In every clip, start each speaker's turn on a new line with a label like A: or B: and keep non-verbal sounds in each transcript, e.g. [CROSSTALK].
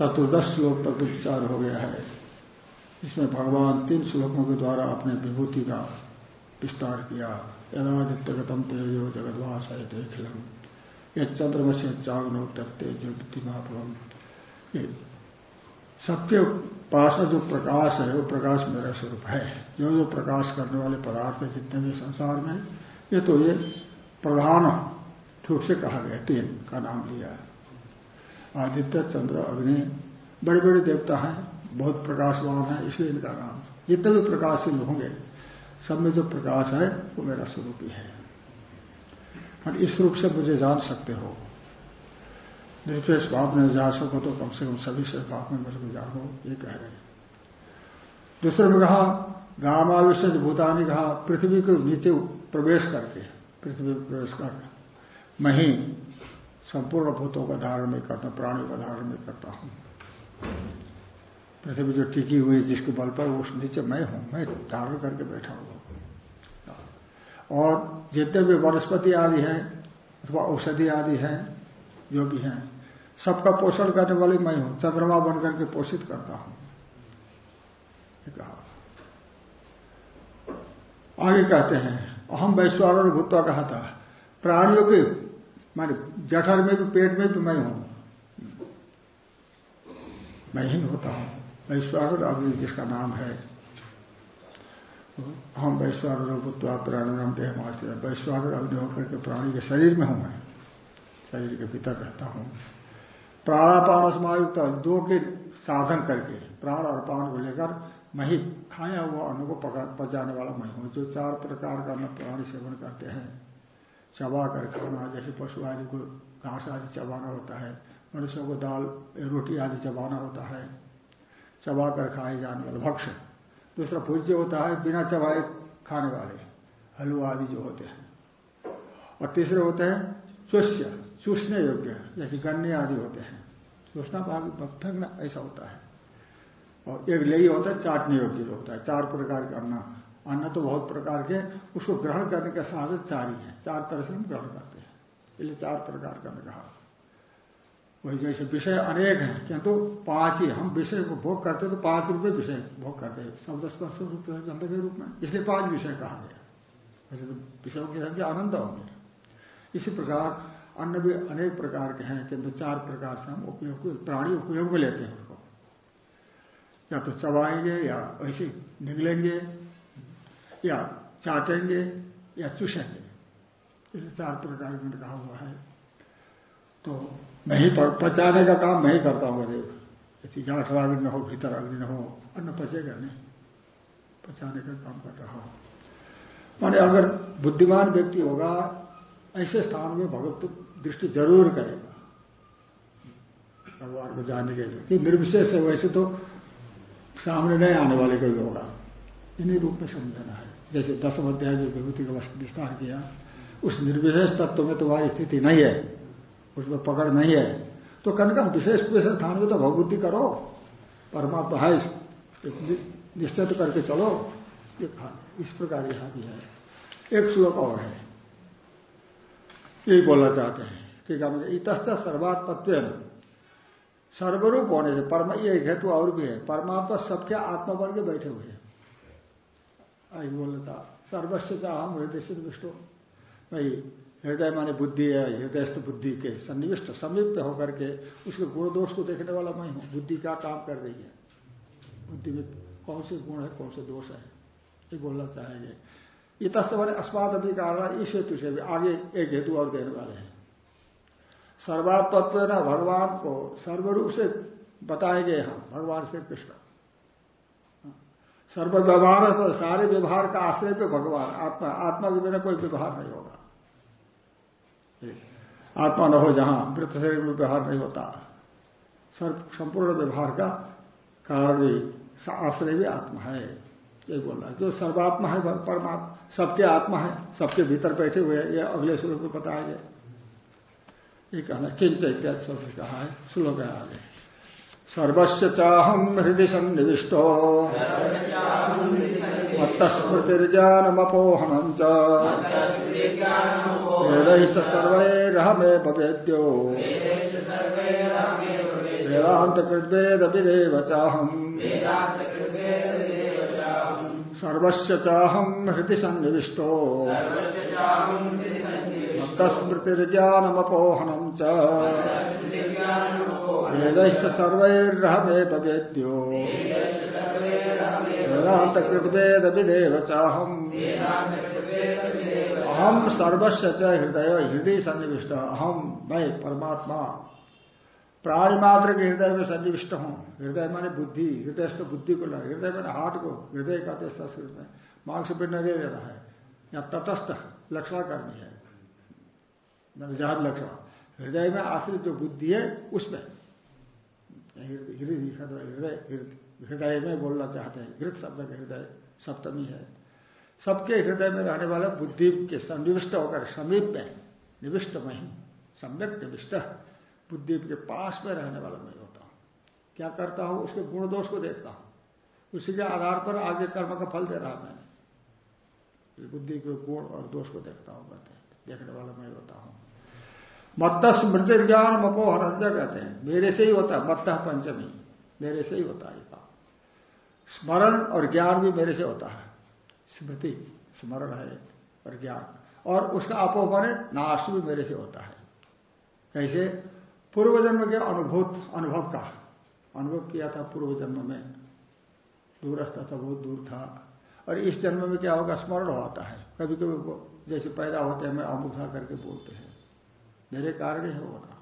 A: चतुर्दश श्लोक तक विचार हो गया है। इसमें भगवान तीन श्लोकों के द्वारा अपने विभूति का विस्तार किया। यदादित्यगतम तेजो जगदवास है देखलम। यह चंद्रमा से चागनो तेज बुद्धिमापम सबके पास में जो प्रकाश है, वो प्रकाश मेरा स्वरूप है। जो जो प्रकाश करने वाले पदार्थ है, जितने भी संसार में ये तो ये प्रधान रूप से कहा गया, तीन का नाम लिया आदित्य, चंद्र, अग्नि बड़े बड़े देवता हैं, बहुत प्रकाशवान है, इसलिए इनका नाम। जितने भी प्रकाशशील होंगे, सब में जो प्रकाश है, वो मेरा स्वरूप ही है। और इस रूप से मुझे जान सकते हो। निरपेक्ष भाव में जा सको तो कम से कम सभी से भाव में मेरे को जानो, ये कह रहे हैं। दूसरे में कहा गामाविशेष भूतानी कहा, पृथ्वी के नीचे प्रवेश करके, पृथ्वी प्रवेश कर। मैं ही संपूर्ण भूतों का धारण में करता, प्राणियों का धारण में करता हूँ। पृथ्वी जो टिकी हुई जिसके बल पर उस नीचे मैं हूँ, मैं धारण करके बैठा हूँ। और जितने भी वनस्पति आदि हैं, अथवा औषधि आदि हैं, जो भी हैं, सबका पोषण करने वाले मैं हूँ, चंद्रमा बनकर के पोषित करता हूँ। कहा। आगे कहते हैं, अहम वैश्वान भूतवा कहा था प्राणियों के माने जठर में भी पेट में भी मैं हूँ। मैं ही होता हूँ। वैश्वान अग्नि जिसका नाम है। हम वैश्वान भूतवा प्राणायाम देह मास्टर वैश्वान अग्नि होकर के प्राणी के शरीर में हूँ मैं। शरीर के भीतर रहता हूँ। प्राणापान समायुक्त दो के साधन करके प्राण और पान को लेकर मैं ही खाया हुआ अन्न को पचाने वाला मैं हूँ। जो चार प्रकार का अन्न प्राणी सेवन करते हैं चबा कर खाना, जैसे पशु आदि को घास आदि चबाना होता है, मनुष्यों को दाल, रोटी आदि चबाना होता है, चबा कर खाए जाने वाले भक्ष्य। दूसरा भूज्य होता है बिना चबाए खाने वाले, हलवा आदि जो होते हैं। और तीसरे होते हैं चुष्य चूसने योग्य, जैसे गन्ने आदि होते हैं। चूसना फेंकना ऐसा होता है। और एक ले होता है, चाटने योग्य होता है, चार प्रकार का अन्न। अन्न तो बहुत प्रकार के, उसको ग्रहण करने का साधन चार ही है। चार तरह से हम ग्रहण करते हैं। इसलिए चार प्रकार का मैं कहा। वही जैसे विषय अनेक हैं, किंतु पाँच ही हम विषय को भोग करते तो पाँच रूप में विषय भोग करते हैं। शब्द स्पर्श रूप गंध के रूप में। इसलिए पाँच विषय कहा गया। वैसे तो विषयों की संख्या आनंद होंगे। इसी प्रकार अन्य भी अनेक प्रकार के हैं, किंतु चार प्रकार से हम उपयोग प्राणी उपयोग में लेते हैं उसको या तो चबाएँगे या वैसे निगलेंगे। या चाटेंगे या इसलिए चार प्रकार में कहा हुआ है। तो मैं पचाने का काम मैं ही करता हूँ देव ऐसी जाठ अग्नि न हो, भीतर अग्नि न हो अन्न पचेगा नहीं। पचाने का काम कर रहा हूँ। माने अगर बुद्धिमान व्यक्ति होगा, ऐसे स्थान में भगवत दृष्टि ज़रूर करेगा। भगवान को जानने के लिए। निर्विशेष है, वैसे तो सामने नहीं आने वाले कोई होगा। इन्हीं रूप में समझना है। जैसे दसम अध्याय जो विभूति का विस्तार किया। उस निर्विशेष तत्व में तुम्हारी स्थिति नहीं है, उसमें पकड़ नहीं है। तो कम कम विशेष विशेष स्थान में तो भगवुद्धि करो। परमात्मा है निश्चित करके चलो। इस प्रकार यहाँ भी है। एक श्लोक और है। यही बोलना चाहते हैं। ठीक है इतश्च सर्वात्मत्व सर्वरूप होने से, परम ये हेतु और भी है। परमात्मा सबके आत्मा बन के बैठे हुए हैं। आई बोलता सर्वस्व चाहम हृदय से विष्णु भाई, हृदय माने बुद्धि है हृदयस्थ बुद्धि के सन्निविष्ट समीप होकर के उसके गुण दोष को देखने वाला मैं हूँ। बुद्धि क्या काम कर रही है? बुद्धि में कौन से गुण है, कौन से दोष है? ये बोलना चाहेंगे। इतस्त बने अस्मात अधिकार इस हेतु से भी आगे एक हेतु और देने वाले हैं। सर्वात्मत्व न भगवान को सर्वरूप से बताए गए हम भगवान श्री कृष्ण। सर्व व्यवहार तो सारे व्यवहार का आश्रय पे भगवान, आत्मा आत्मा के बिना कोई व्यवहार नहीं होगा। आत्मा न हो जहाँ वृत्त शरीर में व्यवहार नहीं होता। सर्व, संपूर्ण व्यवहार का कारण भी आश्रय भी आत्मा है। ये बोल रहा है जो सर्वात्मा है परमात्मा, सबके आत्मा है, सबके भीतर बैठे हुए ये अगले श्लोक में बताया गया। ये कहना किंच इत्यादि शब्द कहा है, श्लोक है आगे। सर्वस्व चाहम हृदय सन्निविष्टो मत्तस्मृतिर्ज्ञानमपोहनम वेद सर्वैरहमेव वेद्यो वेदांत कृद्वेद विदेव चाहम। सर्वस्व चाहम हृदय सन्निविष्टो तस्मृतिर्ज्ञानमपोहनम च। वेद सर्वैरहमेव वेद्यो वेदांत कृतवेद विदेव चाहम अहम सर्वस्व च हृदय हृदय सन्निविष्ट। अहम मैं परमात्मा। प्राणी मात्र के हृदय में सन्निविष्ट। हूँ हृदय माने बुद्धि हृदय तो बुद्धि को लगा हृदय मैंने हार्ट को हृदय कहते संस्कृत में मांग से नहीं रहा है या तटस्थ लक्षण करनी है। नवजात लक्षण हृदय में आश्रित जो बुद्धि है, उसमें। हृदय हृदय में बोलना चाहते हैं। हृद शब्द का हृदय सप्तमी है। सबके हृदय में रहने वाला बुद्धि के सन्निविष्ट होकर समीप में, निविष्ट में ही, सम्यक निविष्ट, बुद्धि के पास में रहने वाला मैं होता हूँ। क्या करता हूँ? उसके गुण दोष को देखता हूँ। उसी के आधार पर आगे कर्म का फल दे रहा मैंने। बुद्धि के गुण और दोष को देखता हूँ, कहते हैं। देखने वाला मैं होता हूँ। मत्त स्मृति ज्ञान मपोहरंज कहते हैं। मेरे से ही होता है, मत्त पंचमी। मेरे से ही होता है स्मरण और ज्ञान भी मेरे से होता है। स्मृति, स्मरण है और ज्ञान। और उसका अपोहन नाश भी मेरे से होता है। कैसे? पूर्व जन्म के अनुभूत, अनुभव का। अनुभव किया था पूर्व जन्म में। दूरस्थ था, बहुत दूर था। और इस जन्म में क्या होगा? स्मरण होता है। कभी कभी जैसे पैदा होते हैं, मैं अमुक था करके बोलते हैं। मेरे कारण ही होना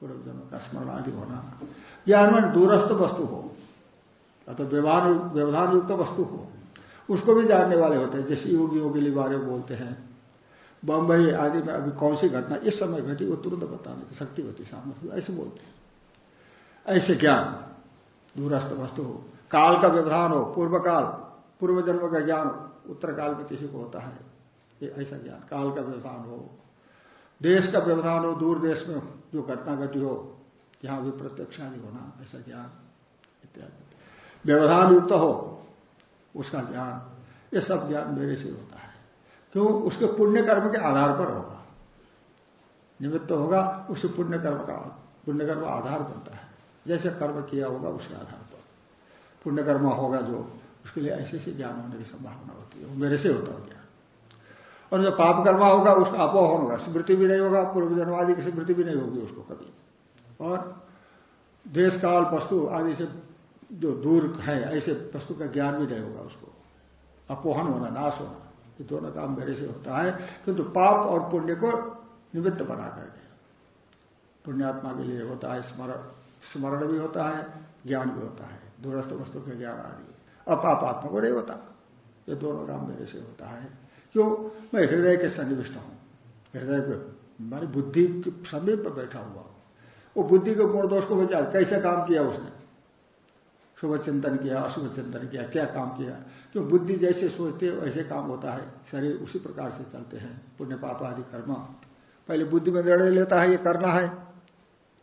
A: पूर्व जन्म का स्मरण आदि होना। ज्ञान में दूरस्थ वस्तु हो। अतः व्यवहार व्यवधान युक्त वस्तु हो। उसको भी जानने वाले होते हैं। जैसे योगियों के लिए बारे में बोलते हैं बम्बई आदि में अभी कौन सी घटना, इस समय घटी, वो तुरंत बताने की शक्ति होती सामने ऐसे बोलते हैं। ऐसे ज्ञान, दूरस्थ वस्तु हो। काल का व्यवधान हो पूर्व काल पूर्व जन्म का ज्ञान उत्तर काल में किसी को होता है ऐसा ज्ञान। काल का व्यवधान हो देश का व्यवधान हो, दूर देश में जो घटना घटी हो यहाँ भी प्रत्यक्षादि होना, ऐसा ज्ञान, इत्यादि। व्यवधान युक्त हो, उसका ज्ञान, ये सब ज्ञान मेरे से होता है। क्यों? उसके पुण्य कर्म के आधार पर होगा। निमित्त तो होगा, उसे पुण्य कर्म का, पुण्य कर्म आधार बनता है। जैसे कर्म किया होगा, उसके आधार पर। पुण्य कर्म होगा जो, उसके लिए ऐसे ऐसे ज्ञान होने की संभावना होती है। वो मेरे से होता है और जो पाप कर्मा होगा उसका अपोहन होगा। स्मृति भी नहीं होगा पूर्व जन्मादि की स्मृति भी नहीं होगी उसको कभी। और देश काल वस्तु आदि से जो दूर है, ऐसे वस्तु का ज्ञान भी नहीं होगा उसको। अपोहन होना, नाश होना, ये दोनों काम मेरे से होता है। किंतु तो पाप और पुण्य को निमित्त बना करके। पुण्यात्मा के लिए होता है, स्मरण स्मरण भी होता है, ज्ञान भी होता है। दूरस्थ वस्तु के ज्ञान आदि। अपापात्मा को नहीं होता। ये दोनों काम मेरे से होता है। क्यों? मैं हृदय के सन्निविष्ट हूँ। हृदय पे हमारी बुद्धि के समीप पर बैठा हुआ वो बुद्धि के गुण दोष को बचा, कैसे काम किया उसने? शुभ चिंतन किया, अशुभ चिंतन किया, क्या काम किया? क्यों बुद्धि जैसे सोचते है, वैसे काम होता है। शरीर उसी प्रकार से चलते हैं। पुण्य पाप आदि कर्म। पहले बुद्धि में निर्णय लेता है, ये करना है।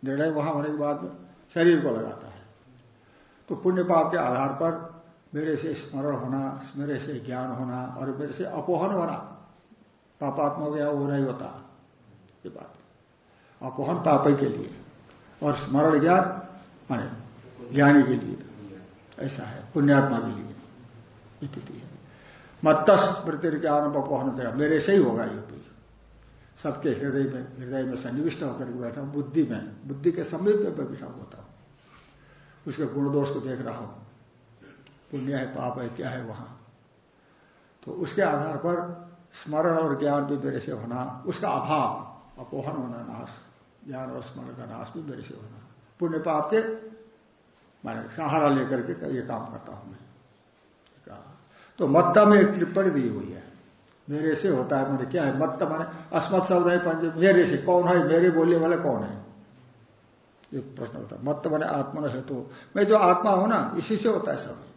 A: निर्णय वहाँ होने के बाद शरीर को लगाता है। तो पुण्य पाप के आधार पर मेरे से स्मरण होना, मेरे से ज्ञान होना और मेरे से अपोहन होना। पापात्मा गया, वो नहीं होता। ये बात। अपोहन पाप के लिए और स्मरण ज्ञान, माने ज्ञानी के लिए। ऐसा है, पुण्यात्मा के लिए। स्थिति है। मत्तस ज्ञान अपोहन चाहिए मेरे से ही होगा ये भी सबके हृदय में हृदय में सन्निविष्ट होकर के बैठा बुद्धि में। बुद्धि के समीप में बैठा होता हूँ। उसके गुण दोष को देख रहा हूँ। पुण्य है, पाप है, क्या है वहाँ? तो उसके आधार पर स्मरण और ज्ञान भी मेरे से होना, उसका अभाव, अपोहन होना, नाश, ज्ञान और स्मरण का नाश भी मेरे से होना। पुण्य पाप के माने सहारा लेकर के ये काम करता हूँ मैं। तो मत्ता में एक टिप्पणी दी हुई है। मेरे से होता है मेरे क्या है? मत्ता माने अस्मत शब्द है, पंच, मेरे से कौन है? मेरे बोलने वाले कौन है? ये प्रश्न होता है। मत बने आत्मा है तो मैं जो आत्मा हूँ ना, इसी से होता है सब।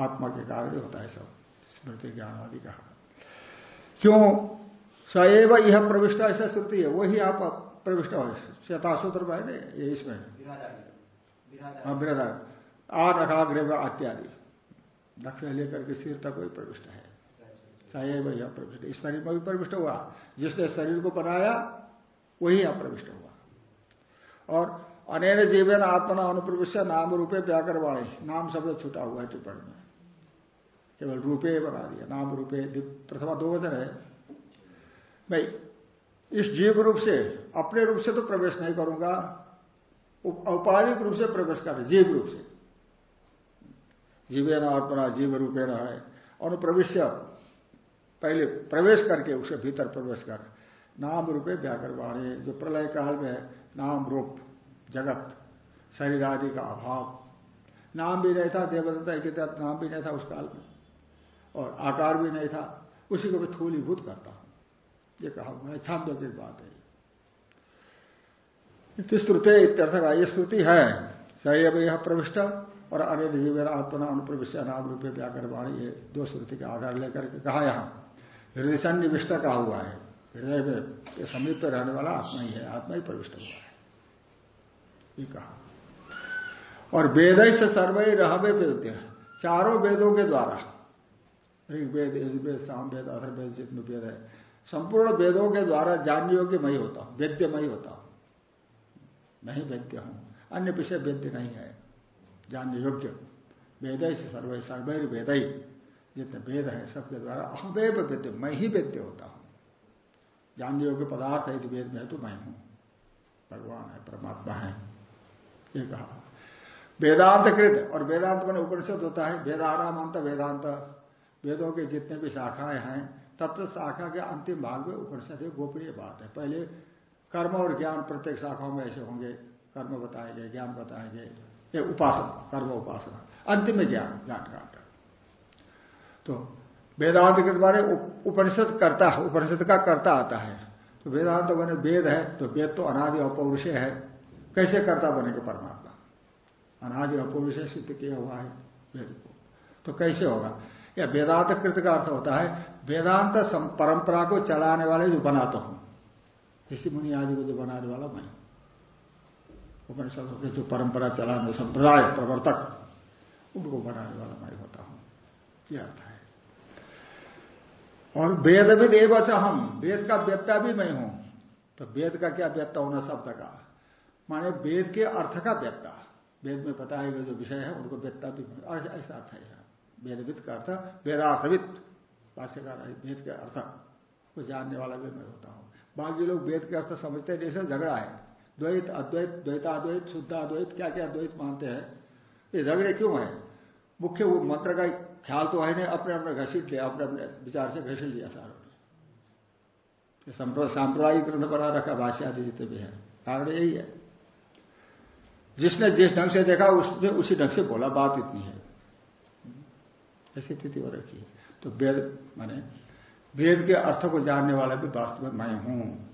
A: आत्मा के कारण ही होता है सब। स्मृति ज्ञान आदि कहा क्यों? सएव यह प्रविष्ट ऐसा श्रुति है वही आप प्रविष्ट हो चेतासूत्र में है ये इसमें। हाँ विराधा आ रखा गृह इत्यादि दक्षिण लेकर के सिर तक वही प्रविष्ट है। सएव यह प्रविष्ट। इस शरीर में भी प्रविष्ट हुआ। जिसने शरीर को बनाया वही अप्रविष्ट हुआ। और अनेन जीवन आत्मना अनुप्रविष्ट नाम रूपे व्याकरवाणी। नाम शब्द छूटा हुआ है टिप्पणी में। केवल रूपे बना दिया, नाम रूपे प्रथमा दो वचन है। मैं इस जीव रूप से, अपने रूप से तो प्रवेश नहीं करूँगा औपाधिक रूप से प्रवेश कर जीव रूप से। जीवेन आत्मना, जीव रूपे रूपेण है, अनुप्रविश्य। पहले प्रवेश करके उसे भीतर प्रवेश कर। नाम रूपे व्याकरवाणी, जो प्रलय काल में नाम रूप, जगत, शरीर आदि का अभाव। नाम भी नहीं था, देवदत्ता के तहत नाम भी नहीं था उस काल में। और आकार भी नहीं था, उसी को मैं थूलीभूत करता हूँ। ये कहा हुआ छांदो की बात है श्रुति इत्यर्थ का ये श्रुति है सैव यह प्रविष्ट और अरे जीवन आत्मा अनुप्रविष्ट नाम रूपे व्याकरवाणी ये दो श्रुति के आधार लेकर के कहा यहाँ। हृदय सन्निविष्ट कहा हुआ है, हृदय में समीप रहने वाला आत्मा ही है, आत्मा ही प्रविष्ट हुआ है। ये कहा। और वेद से सर्वई रहवे वेद चारों वेदों के द्वारा ऋग्वेद यजुर्वेद सामवेद अथर्वेद जितने वेद है। संपूर्ण वेदों के द्वारा जानने योग्य मैं होता हूँ, वेद्य मैं होता हूँ। मैं ही वेद्य हूँ, अन्य विषय वेद्य नहीं है। जानने योग्य वेद से सर्व सर्वैर वेद ही जितने वेद है, सबके द्वारा अहमेव वेद्य, मैं ही वेद्य होता हूँ। जानने योग्य पदार्थ है वेद में तो मैं हूँ। भगवान है, परमात्मा है। ये कहा। वेदांत कृत और वेदांत मैंने उपनिषद होता है वेदाराम अंत, वेदांत। वेदों के जितने भी शाखाएँ हैं तत्व शाखा के अंतिम भाग में उपनिषद है गोपनीय बात है। पहले कर्म और ज्ञान प्रत्येक शाखाओं में ऐसे होंगे, कर्म बताए गए ज्ञान बताए गए ये उपासना, कर्म उपासना, अंतिम में ज्ञान ज्ञान कांड तो वेदांत के द्वारा उपनिषद करता है, उपनिषद का करता आता है। तो वेदांत तो बने वेद है तो वेद तो अनादि अपौरुष है। कैसे करता बनेगा परमात्मा? अनादि अपौरुष सिद्ध किया हुआ है वेद को। तो कैसे होगा? या वेदांत कृत का अर्थ होता है, वेदांत परंपरा को चलाने वाले जो बनाता हूँ। ऋषि मुनि आदि को जो बनाने वाला मैं। उपनिषद के जो परंपरा चलाने, संप्रदाय, प्रवर्तक, उनको बनाने वाला मैं होता हूँ। यह अर्थ है। और वेद भी देवच हम, वेद का वेदता भी मैं हूँ। तो वेद का क्या व्यक्ता होना शब्द का? माने वेद के अर्थ का व्यक्ता। वेद में बताए गए जो विषय है, उनको व्यक्ता भी ऐसा अर्थ है। वेदविद का अर्थ वेदार्थविद भाष्यकार वेद के अर्थ। को जानने वाला भी मैं होता हूँ। बाकी लोग वेद के अर्थ समझते हैं जैसे झगड़ा है। द्वैत, अद्वैत, द्वैताद्वैत, शुद्धाद्वैत क्या क्या द्वैत मानते हैं? ये झगड़े क्यों है? मुख्य वो मंत्र का ख्याल तो है नहीं, अपने अपने घसीट लिया, अपने अपने विचार से घसीट लिया सारों। ने सांप्रदायिक ग्रंथ बना रखा भाष्य आदि जितने भी है। कारण यही है। जिसने जिस ढंग से देखा, उसने उसी ढंग से बोला, बात इतनी है। ऐसी स्थिति हो रखी तो वेद, माने, वेद के अर्थ को जानने वाला भी वास्तव में मैं हूँ।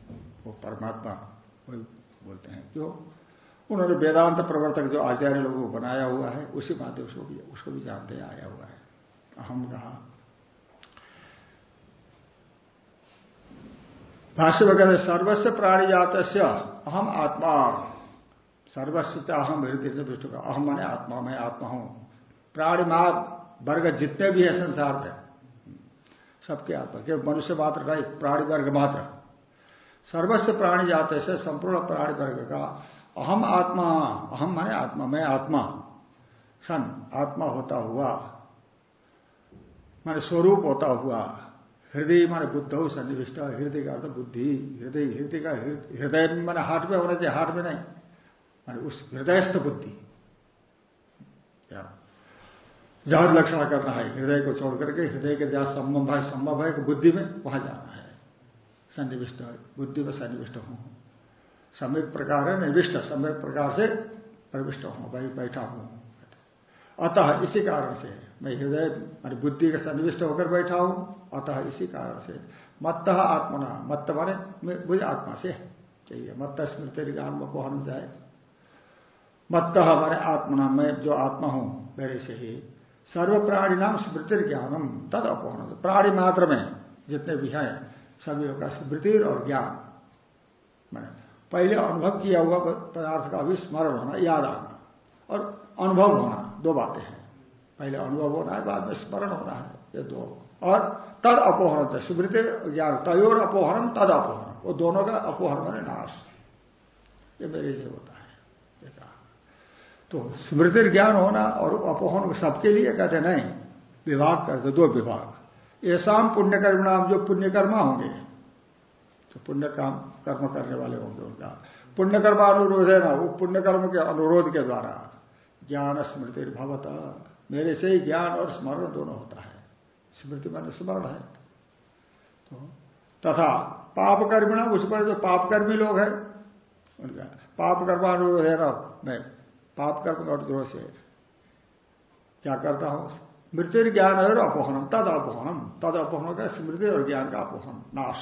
A: वो परमात्मा वही बोलते हैं। क्यों? उन्होंने वेदांत प्रवर्तक जो आचार्य लोगों को बनाया हुआ है, उसी माध्यम से भी, उसको भी जानते आया हुआ है। अहम कहा। भाष्य वगैरह सर्वस्व प्राणी जात अहम आत्मा। सर्वस्व अहम हृदय दृष्टि का। अहम मैंने आत्मा, मैं आत्मा हूँ। प्राणी वर्ग जितने भी है संसार में, सबके आत्मा केवल मनुष्य मात्र नहीं, प्राणी वर्ग मात्र। सर्वस्व प्राणी जाते से संपूर्ण प्राणी वर्ग का अहम आत्मा, अहम माने आत्मा, मैं आत्मा, सन, आत्मा होता हुआ, माने स्वरूप होता हुआ, हृदय माने बुद्ध सन्निविष्ट, हृदय का अर्थ बुद्धि, हृदय हृदय का हृदय माने हार्ट में होना चाहिए हार्ट में नहीं, माने उस हृदयस्थ बुद्धि। जहाँ लक्षण करना है, हृदय को छोड़ करके, हृदय के जहाँ संभव है संभव है बुद्धि में वहाँ जाना है। सन्निविष्ट बुद्धि में सन्निविष्ट हूँ। समय प्रकार है, निविष्ट समय प्रकार से प्रविष्ट हूँ भाई बैठा हूँ। अतः इसी कारण से मैं हृदय मान बुद्धि का सन्निविष्ट होकर बैठा हूँ। अतः इसी कारण से मत्त आत्मना, मत्त माने मुझे आत्मा से चाहिए। मत्त स्मृति ज्ञान में होना जाए। मत्त हमारे आत्मा मैं जो आत्मा हूँ, मेरे से ही सर्व प्राणी नाम स्मृति ज्ञानम तद अपहरण प्राणी मात्र में जितने भी हैं, सभी का स्मृति और ज्ञान। मैंने पहले अनुभव किया हुआ पदार्थ का भी स्मरण होना, याद आना और अनुभव होना, दो बातें हैं। पहले अनुभव होना है, बाद में स्मरण होना है, ये दो। और तद अपोहरण स्मृति ज्ञान, तयोर अपोहरण, तद अपोहरण। वो दोनों का अपोहरण मैंने नाश। ये मेरे से होता है। तो स्मृति ज्ञान होना और अपहरण सबके लिए कहते नहीं, विभाग करते दो विभाग। ऐसा पुण्यकर्म नाम जो पुण्यकर्मा होंगे जो पुण्य काम कर्म करने वाले होंगे उनका। पुण्यकर्मा अनुरोध है ना, वो पुण्यकर्म के अनुरोध के द्वारा ज्ञान स्मृति भवत। मेरे से ही ज्ञान और स्मरण दोनों होता है। स्मृति मान स्मरण है। तो तथा पापकर्मी ना उस पर जो पापकर्मी लोग हैं, उनका पाप कर्मानुरोध है ना मैं पाप कर्म का अनुरोध से। क्या करता हूँ? मृत्यु ज्ञान और अपहनम तद अपहनम तद अपहन का स्मृति और ज्ञान का अपहन नाश।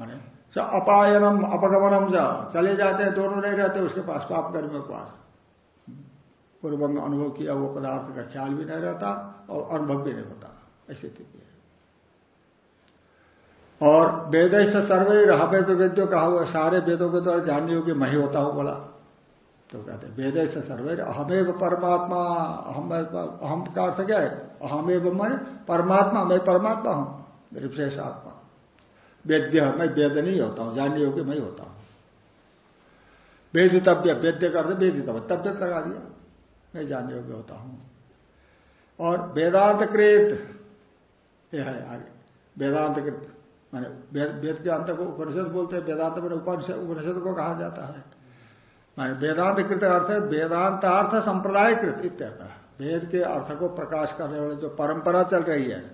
A: माने अपायनम, अपगमनम जा चले जाते हैं, दोनों नहीं रहते, उसके पास पाप कर्मियों के पास पूर्व अनुभव किया वो पदार्थ का ख्याल भी नहीं रहता और अनुभव भी नहीं होता। ऐसी स्थिति है। और वेद से सर्वे वेद वेद्यो कहा हुआ सारे वेदों के द्वारा जानने योग्य मैं होता हूँ बोला। तो कहते वेद से सर्वे अहमेव परमात्मा, अहम अहम का अर्थ क्या है। अहमेव मैं परमात्मा मैं परमात्मा हूँ, मेरी विशेष आत्मा। वेद्य मैं वेद नहीं होता हूँ जानने योग्य मैं होता हूँ। वेदितव्य, वेद्य कर दे वेदितव्य तब्य लगा दिया, मैं जानने योग्य होता हूँ। और वेदांत कृत यह है आगे वेदांत कृत माने वेद के अंत को उपनिषद बोलते हैं, वेदांत में उपनिषद को कहा जाता है। माने वेदांत कृत अर्थ है, वेदांतार्थ संप्रदाय कृत इत्यर्थ। वेद के अर्थ को प्रकाश करने वाले जो परंपरा चल रही है,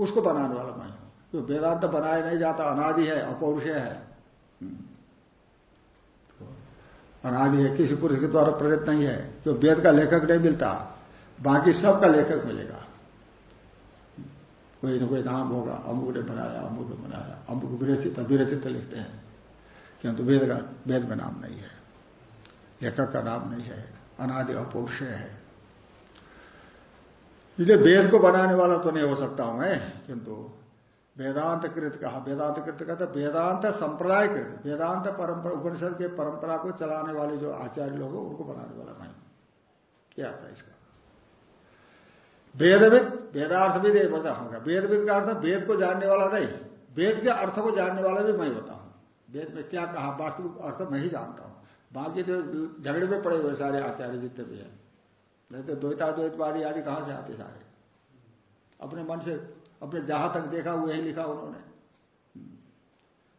A: उसको बनाने वाला मैं हूँ। जो वेदांत बनाया नहीं जाता, अनादि है, अपौरुषय है। अनादि है, किसी पुरुष के द्वारा प्रेरित नहीं है। जो वेद का लेखक नहीं मिलता, बाकी सब का लेखक मिलेगा। कोई ना कोई नाम होगा अमुक ने बनाया अमुक ने बनाया अमुक विरचित विरचित लिखते हैं। किंतु वेद का, वेद में नाम नहीं है। लेखक का नाम नहीं है, अनादि अपौरुषय है। इसलिए वेद को बनाने वाला तो नहीं हो सकता हूँ मैं, किंतु वेदांत कृत कहा, वेदांत कृत कहते वेदांत संप्रदाय कृत वेदांत परंपरा, उपनिषद के परंपरा को चलाने वाले जो आचार्य लोग हैं, उनको बनाने वाला मैं क्या था इसका? वेदविद, वेदार्थविद एक वजह होगा वेदविद का अर्थ वेद को जानने वाला नहीं, वेद के अर्थ को जानने वाला भी मैं होता हूँ। वेद में क्या कहा, वास्तविक अर्थ मैं ही जानता हूँ। बाकी तो झगड़े में पड़े हुए सारे आचार्य जितने भी हैं। नहीं तो द्वैताद्वैतवादी आदि कहाँ से आते सारे? अपने मन से, अपने जहाँ तक देखा वही लिखा उन्होंने।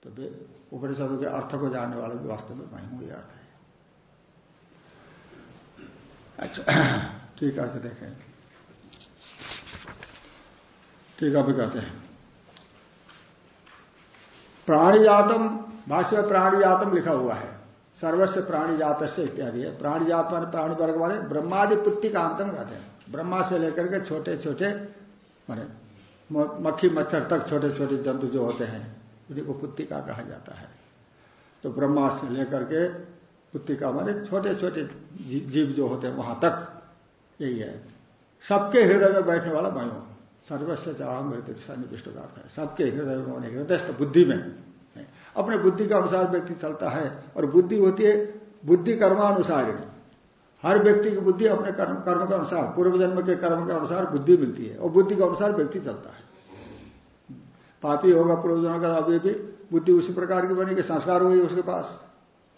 A: तो उपनिषदों के अर्थ को जानने वाले भी वास्तव में मैं हूँ ये अर्थ। है अच्छा ठीक है तो देखें। ठीक है कहते हैं। प्राणिजातम भाष्य में प्राणिजातम लिखा हुआ है। सर्वस्व प्राणिजात से इत्यादि है। प्राणिजात मान प्राणी वर्ग वाले ब्रह्मादि का कांतम कहते हैं। ब्रह्मा से लेकर के छोटे छोटे माने मक्खी, मच्छर तक छोटे छोटे जंतु जो होते हैं, उन्हीं को पुत्तिका कहा जाता है। तो ब्रह्मा से लेकर के पुत्तिका माने छोटे छोटे जीव जो होते हैं, वहाँ तक यही है। सबके हृदय में बैठने वाला मैं हूँ सर्वस्व चाह मृत्यु सन्निविष्ट का है। सबके हृदय में हृदय बुद्धि में। अपने बुद्धि के अनुसार व्यक्ति चलता है और बुद्धि होती है बुद्धि कर्मानुसार। हर व्यक्ति की बुद्धि अपने कर्म कर्म के अनुसार, पूर्व जन्म के कर्म के अनुसार बुद्धि मिलती है और बुद्धि के अनुसार व्यक्ति चलता है। पापी होगा पूर्व जन्म का अभी भी बुद्धि उसी प्रकार की बनेगी, संस्कार होगी उसके पास।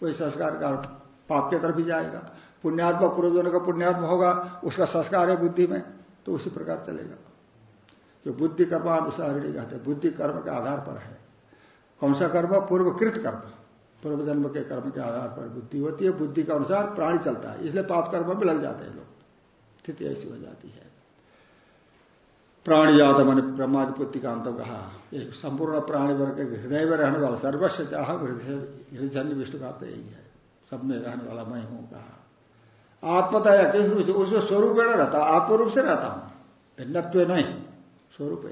A: कोई संस्कार का पाप के तरफ़ ही जाएगा। पुण्यात्मा, पूर्व जन्म का पुण्यात्मा होगा, उसका संस्कार है बुद्धि में तो उसी प्रकार चलेगा। जो बुद्धि कर्मानुसार कहते बुद्धि कर्म के आधार पर है। कौन सा कर्म? पूर्वकृत कर्म। पूर्व जन्म के कर्म के आधार पर बुद्धि होती है। बुद्धि के अनुसार प्राणी चलता है। इसलिए पाप कर्म में लग जाते हैं लोग। स्थिति ऐसी हो जाती है। प्राणी जात मैंने ब्रह्मादिपुत्ति का अंत कहा। एक संपूर्ण प्राणी वर्ग के हृदय में रहने वाला सर्वस्व चाह हृदय विष्णु का तो यही है। सब में रहने वाला मैं हूँ कहा। आत्मता या किस रूप से उसके स्वरूप में रहता। आत्मरूप से रहता हूँ। भिन्नत्व नहीं। स्वरूप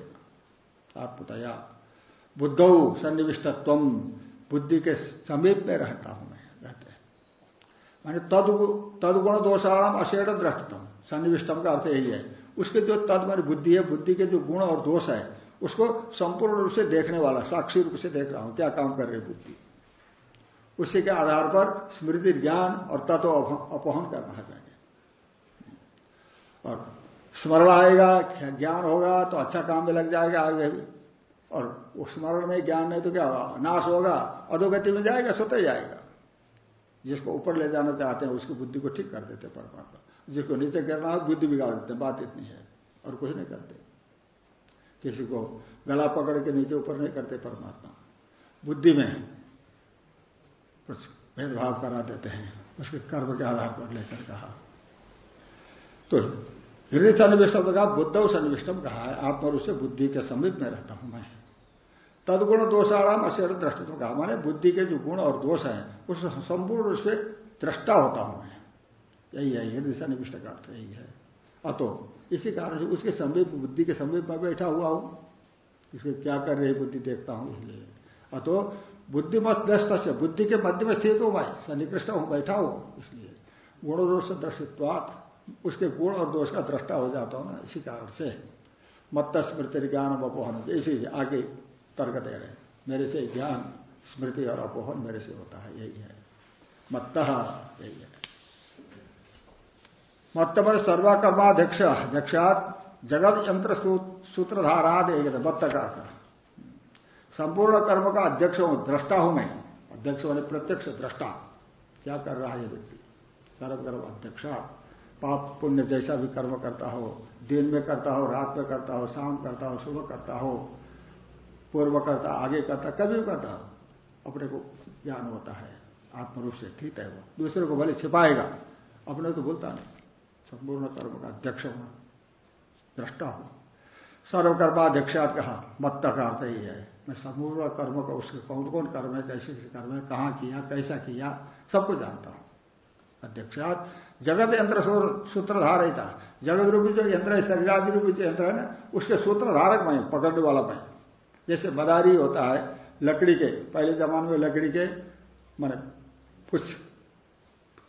A: आत्मतया बुद्धौ सन्निविष्टत्व, बुद्धि के समीप में रहता हूँ मैं, रहते हैं। माने तद तदगुण दोषाणाम अशेड़ दृष्टतम सन्निविष्टम का अर्थ यही है। उसके जो तद मान बुद्धि है, बुद्धि के जो गुण और दोष है, उसको संपूर्ण रूप से देखने वाला, साक्षी रूप से देख रहा हूँ, क्या काम कर रही बुद्धि। उसी के आधार पर स्मृति ज्ञान और तत्व अपहन करना है जाएँगे और स्मरण आएगा, ज्ञान होगा तो अच्छा काम में लग जाएगा आगे भी। और स्मरण में ज्ञान नहीं तो क्या होगा? नाश होगा, अधोगति में जाएगा स्वतः जाएगा। जिसको ऊपर ले जाना चाहते हैं, उसकी बुद्धि को ठीक कर देते परमात्मा। जिसको नीचे करना है, बुद्धि बिगाड़ देते बात इतनी है और कुछ नहीं करते। किसी को गला पकड़ के नीचे ऊपर नहीं करते परमात्मा। बुद्धि में कुछ भेदभाव करा देते हैं, उसके कर्म के आधार पर लेकर कहा। तो हृदय सन्निविष्टम कहा बुद्ध सन्निविष्टम कहा है। आप आत्मरूप से बुद्धि के समीप में रहता हूँ मैं। तदगुण दोषाराम अशर दृष्टित्व। कहा, माने बुद्धि के जो गुण और दोष है, उस संपूर्ण रूप से दृष्टा होता हूँ मैं। यही है हृदय सन्निविष्ट का अर्थ यही है। अतो, इसी कारण से उसके समीप, बुद्धि के समीप में बैठा हुआ हूँ। इसको क्या कर रही बुद्धि, देखता हूँ, इसलिए। अतो बुद्धिमत दृष्ट से बुद्धि के मध्य में स्थित हूँ मैं, सन्निकृष्ट हूँ, बैठा हूँ, इसलिए। गुण दोष दृष्टित्वात, उसके गुण और दोष का दृष्टा हो जाता हूँ ना इसी कारण से। मत्त स्मृति ज्ञान अपोहन इसी आगे तर्क दे रहे मेरे से ज्ञान, स्मृति और अपोहन मेरे से होता है, यही है। मत्त, यही है। मत्तम सर्वाकर्माध्यक्ष अध्यक्षात जगत यंत्र सूत्रधाराद एक मत्त का संपूर्ण कर्म का अध्यक्ष हूँ, दृष्टा हूँ मैं। अध्यक्ष होने प्रत्यक्ष दृष्टा। क्या कर रहा है ये व्यक्ति? सर्वकर्म अध्यक्ष। पाप पुण्य जैसा भी कर्म करता हो, दिन में करता हो, रात में करता हो, शाम करता हो, सुबह करता हो पूर्व करता आगे करता कभी करता अपने को ज्ञान होता है, आत्मरूप से ठीक है वो। दूसरे को भले छिपाएगा, अपने तो बोलता नहीं। संपूर्ण कर्म का अध्यक्ष हूँ दृष्टा हूँ। सर्वकर्माध्यक्षात कहा मत्त का अर्थ ही है। मैं संपूर्ण कर्म का, उसके कौन कौन कर्म है, कैसे कैसे कर्म है, कहाँ किया, कैसा किया सबको जानता हूँ। अध्यक्षात, जगत यंत्र सूत्रधार ही था। जगत रूपी जो यंत्र है, शरीरादि रूपी जो यंत्र है ना, उसके सूत्रधारक मैं पकड़ने वाला मैं। जैसे मदारी होता है, लकड़ी के, पहले जमाने में लकड़ी के, मैंने कुछ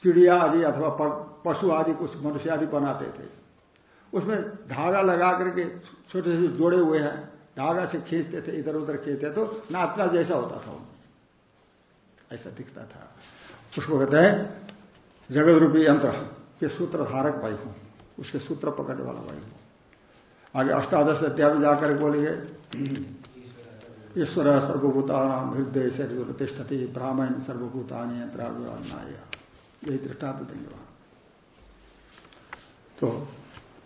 A: चिड़िया आदि अथवा पशु आदि कुछ मनुष्य आदि बनाते थे। उसमें धागा लगा करके छोटे से जोड़े हुए हैं, धागा से खींचते थे, इधर उधर खींचते तो नाचना जैसा होता था ऐसा दिखता था। उसको कहते हैं जगत रूपी यंत्र, के सूत्र धारक भाई हूँ, उसके सूत्र पकड़ने वाला भाई हूँ। आगे अष्टादश अध्याय में जाकर बोलेंगे। ईश्वर सर्वभूतान हृदय शरीर तिष्ठति ब्राह्मण सर्वभूतानी यंत्राय यही दृष्टांत देंगे वहाँ। तो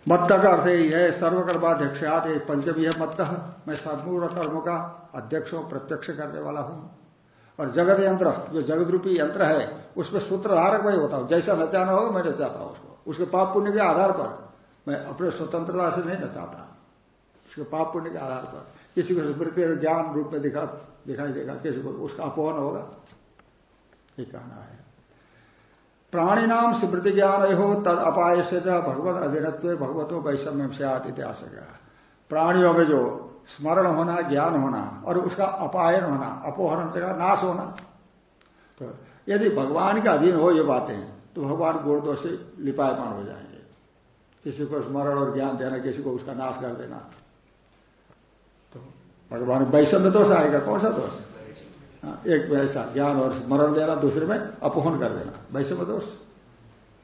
A: मत का अर्थ यही है सर्वकर्माध्यक्षात पंचमी है मत्त। मैं सर्वपूर्ण कर्म का अध्यक्ष हूँ, प्रत्यक्ष करने वाला हूँ। और जगत यंत्र, जो जगत रूपी यंत्र है, उसमें सूत्रधारक मैं होता हूँ। जैसा नचाना होगा मैं नचाता हूँ उसको। उसके पाप पुण्य के आधार पर मैं अपने स्वतंत्रता से नहीं नचाता उसके पाप पुण्य के आधार पर। किसी को और ज्ञान रूप में दिखा, दिखाई देगा, किसी को उसका अपहन होगा। ये कहना है। प्राणी नाम स्मृति ज्ञान हो तद अपाय से भगवत अधीनत्व भगवतो वैषम्य से आत इतिहास प्राणियों में जो स्मरण होना, ज्ञान होना और उसका अपायन होना, अपोहरण का नाश होना। तो यदि भगवान के अधीन हो ये बातें तो भगवान गुण दोष से लिपायमान हो जाएँगे। किसी को स्मरण और ज्ञान देना, किसी को उसका नाश कर देना। भगवान वैषम्य दोष आएगा कौन सा दोष? हाँ, एक में ऐसा ज्ञान और स्मरण देना दूसरे में अपहन कर देना वैषम्य दोष।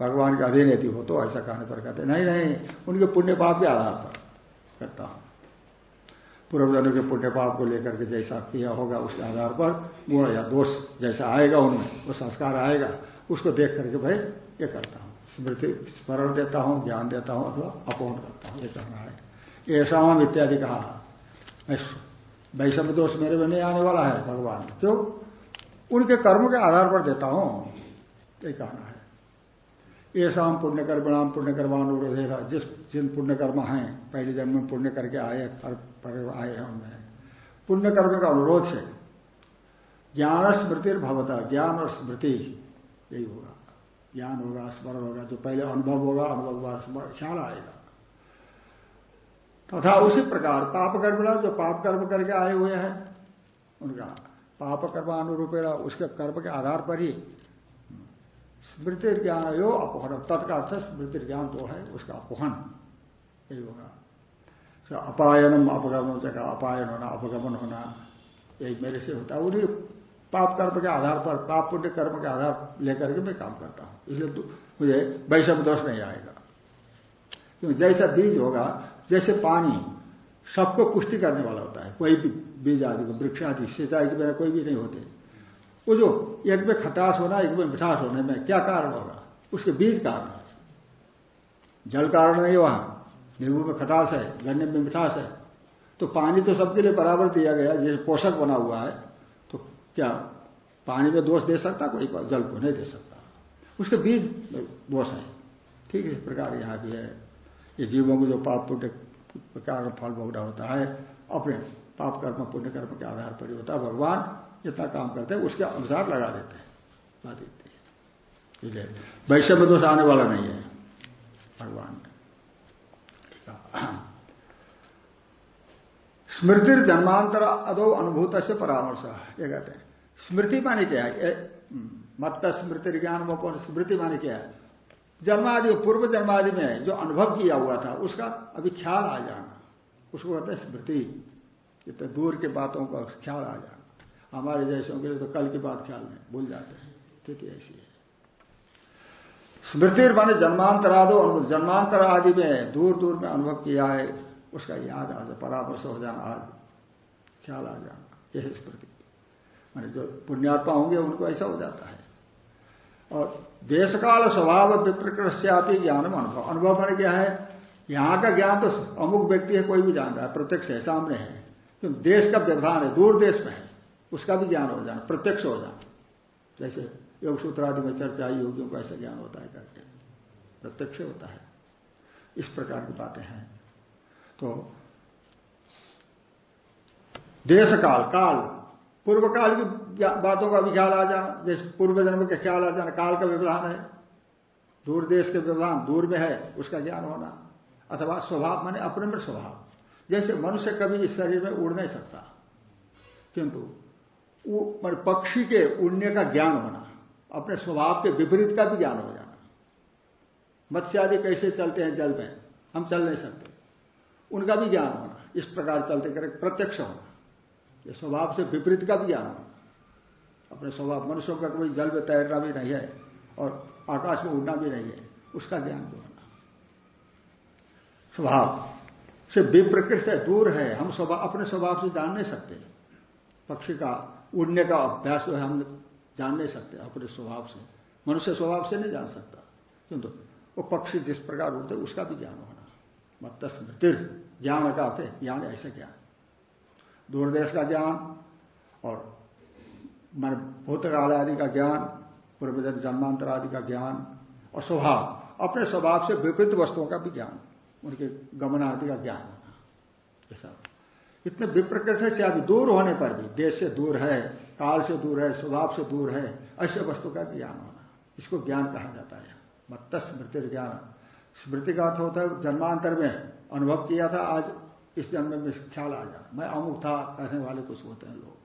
A: भगवान के अधीन यदि हो तो ऐसा कहने पर कहते नहीं नहीं उनके पुण्य पाप के आधार पर करता हूँ। पूर्वजनों के पुण्य पाप को लेकर के जैसा किया होगा उसके आधार पर गुण या दोष जैसा आएगा उनमें वो संस्कार आएगा उसको देख करके भाई ये करता हूँ। स्मृति स्मरण देता हूँ ज्ञान देता हूँ अथवा अपूर्ण करता हूँ ये करना है। ऐसा इत्यादि कहा। वैषम दोष मेरे में नहीं आने वाला है भगवान। क्यों? उनके कर्म के आधार पर देता हूँ। ये कहना है। ये शाम पुण्य कर्मणाम पुण्य जिस, जिन पुण्य कर्म हैं, पहले जन्म में पुण्य करके आए आए हैं उनमें। पुण्य कर्म का अनुरोध से ज्ञान स्मृति भवता ज्ञान और स्मृति यही होगा। ज्ञान होगा, स्मरण होगा, जो पहले अनुभव होगा अनुभव होगा, स्मरण ख्याल आएगा। तथा उसी प्रकार पाप कर्म जो पाप कर्म करके आए हुए हैं, उनका पाप कर्मानुरूपेण उसके कर्म के आधार पर ही स्मृति ज्ञान यो अपहरण। तत्का अर्थ स्मृति ज्ञान तो है, उसका अपहन यही होगा। तो अपायनम अपगमन जगह अपायन होना, अपगमन होना, यही मेरे से होता है। उन्हीं पाप कर्म के आधार पर, पाप पुण्य कर्म के आधार लेकर के मैं काम करता हूँ। इसलिए मुझे वैषम दोष नहीं आएगा। क्योंकि जैसा बीज होगा जैसे पानी सबको पुष्टि करने वाला होता है, कोई भी बीज आदि को, वृक्ष आदि सिंचाई के बिना कोई भी नहीं होते। वो जो एक में खटास होना, एक में मिठास होने में क्या कारण होगा? उसके बीज कारण जल कारण नहीं वहाँ। नींबू में खटास है, गन्ने में मिठास है। तो पानी तो सबके लिए बराबर दिया गया जैसे पोषक बना हुआ है तो क्या पानी में दोष दे सकता? कोई जल को नहीं दे सकता। उसके बीज दोष है। ठीक इस प्रकार यहाँ भी है। ये जीवों को जो पाप पुण्य कारण फल भोगना होता है, अपने पाप कर्म, पुण्य कर्म के आधार पर ही होता है। भगवान जितना काम करते हैं, उसके अनुसार लगा देते हैं। बात इतनी इसलिए वैश्य दोष आने वाला नहीं है। भगवान [CLEARS THROAT] स्मृति जन्मांतर अदो अनुभूत से परामर्श। ये कहते हैं। स्मृति माने क्या है? मत का स्मृति ज्ञान वो स्मृति माने क्या है? जन्मादि पूर्व जन्मादि में जो अनुभव किया हुआ था, उसका अभी ख्याल आ जाना। उसको कहते हैं स्मृति। इतने दूर के बातों का ख्याल आ जाना। हमारे जैसों के लिए तो कल की बात ख्याल नहीं, भूल जाते हैं। स्थिति ऐसी है। स्मृति माने जन्मांतरादो जन्मांतर आदि में दूर दूर में अनुभव किया है, उसका याद आ जाए, परामर्श हो जाना आज। ख्याल आ जाना। यह स्मृति। माने जो पुण्यात्मा होंगे, उनको ऐसा हो जाता है। और देश काल स्वभाव विप्रकृष्यापी ज्ञान अनुभव। अनुभव मैंने क्या है? यहाँ का ज्ञान तो अमुक व्यक्ति है, कोई भी जान रहा है, प्रत्यक्ष है, सामने है। क्योंकि देश का व्यवधान है, दूर देश में है, उसका भी ज्ञान हो जाना, प्रत्यक्ष हो जाना। जैसे योग सूत्र आदि में चर्चा योगियों को ऐसा ज्ञान होता है करके। प्रत्यक्ष होता है। इस प्रकार की बातें हैं। तो देश काल काल पूर्व काल की बातों का भी ख्याल आ जाना जैसे पूर्व जन्म के ख्याल आ जाना काल का व्यवधान है, दूर देश के व्यवधान, दूर में है, उसका ज्ञान होना, अथवा स्वभाव, माने अपने में स्वभाव। जैसे मनुष्य कभी इस शरीर में उड़ नहीं सकता, किंतु पक्षी के उड़ने का ज्ञान होना, अपने स्वभाव के विपरीत का भी ज्ञान हो जाना। मत्स्य आदि कैसे चलते हैं, जल में, हम चल नहीं सकते। उनका भी ज्ञान होना, इस प्रकार चलते करें, प्रत्यक्ष होना। ये स्वभाव से विपरीत का भी ज्ञान अपने स्वभाव मनुष्यों का कोई जल में तैरना भी नहीं है और आकाश में उड़ना भी नहीं है, उसका ज्ञान भी होना। स्वभाव से विप्रकृत से दूर है, हम स्वभाव, अपने स्वभाव से जान नहीं सकते। पक्षी का उड़ने का अभ्यास जो है हम जान नहीं सकते, अपने स्वभाव से। मनुष्य स्वभाव से नहीं जान सकता। किंतु वो पक्षी जिस प्रकार उड़ते, उसका भी ज्ञान होना। मत स्मृति ज्ञान का अर्थ ज्ञान ऐसे ज्ञान। दूरदेश का ज्ञान और मन भूतकाल आदि का ज्ञान पूर्वजन जन्मांतर आदि का ज्ञान और स्वभाव। अपने स्वभाव से विपरीत वस्तुओं का भी ज्ञान, उनके गमन आदि का ज्ञान। होना ऐसा। इतने विप्रकृत से आदि दूर होने पर भी, देश से दूर है, काल से दूर है, स्वभाव से दूर है, ऐसे वस्तु का ज्ञान होना। इसको ज्ञान कहा जाता है। मत स्मृति ज्ञान स्मृति का अर्थ होता है जन्मांतर में अनुभव किया था, आज इस जन्म में ख्याल आ गया। मैं अमुक था कहने वाले कुछ होते हैं लोग।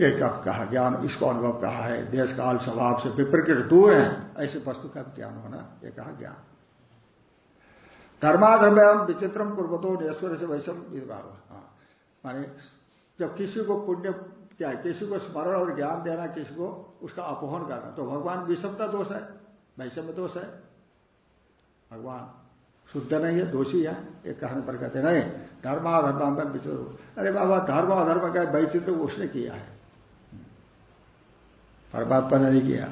A: एक कब कहा ज्ञान, इसको अनुभव कहा है? देश काल स्वभाव से विप्रकृत दूर है। ऐसे वस्तु का ज्ञान होना यह कहा ज्ञान। धर्माधर्म विचित्रम पूर्वतो नेश्वर से वैश्व हाँ। माने जब किसी को पुण्य क्या है, किसी को स्मरण और ज्ञान देना, किसी को उसका अपहन करना तो भगवान विषमता दोष है वैषम्य दोष है। भगवान शुद्ध नहीं है, दोषी है, एक कहने पर कहते नहीं धर्माधर्म में विचित्र अरे बाबा, धर्म अधर्म का वैचित्र उसने किया है। परमात्मा ने नहीं किया।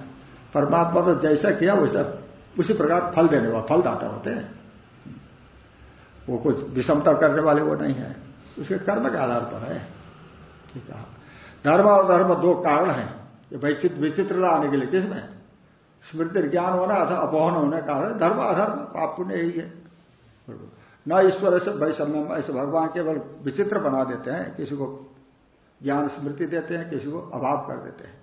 A: परमात्मा तो जैसा किया, वैसा, उसी प्रकार फल देने वाला फल दाता होते हैं। वो कुछ विषमता करने वाले वो नहीं है। उसके कर्म के आधार पर है। कहा धर्म और धर्म दो कारण है। ये वैचित्र विचित्रता आने के लिए किसमें? स्मृति, ज्ञान होना अथवा अपहन होने का कारण धर्म अधर्म, पाप पुण्य यही है। न ईश्वर से वैषम्य ऐसे भगवान केवल विचित्र बना देते हैं, किसी को ज्ञान स्मृति देते हैं, किसी को अभाव कर देते हैं।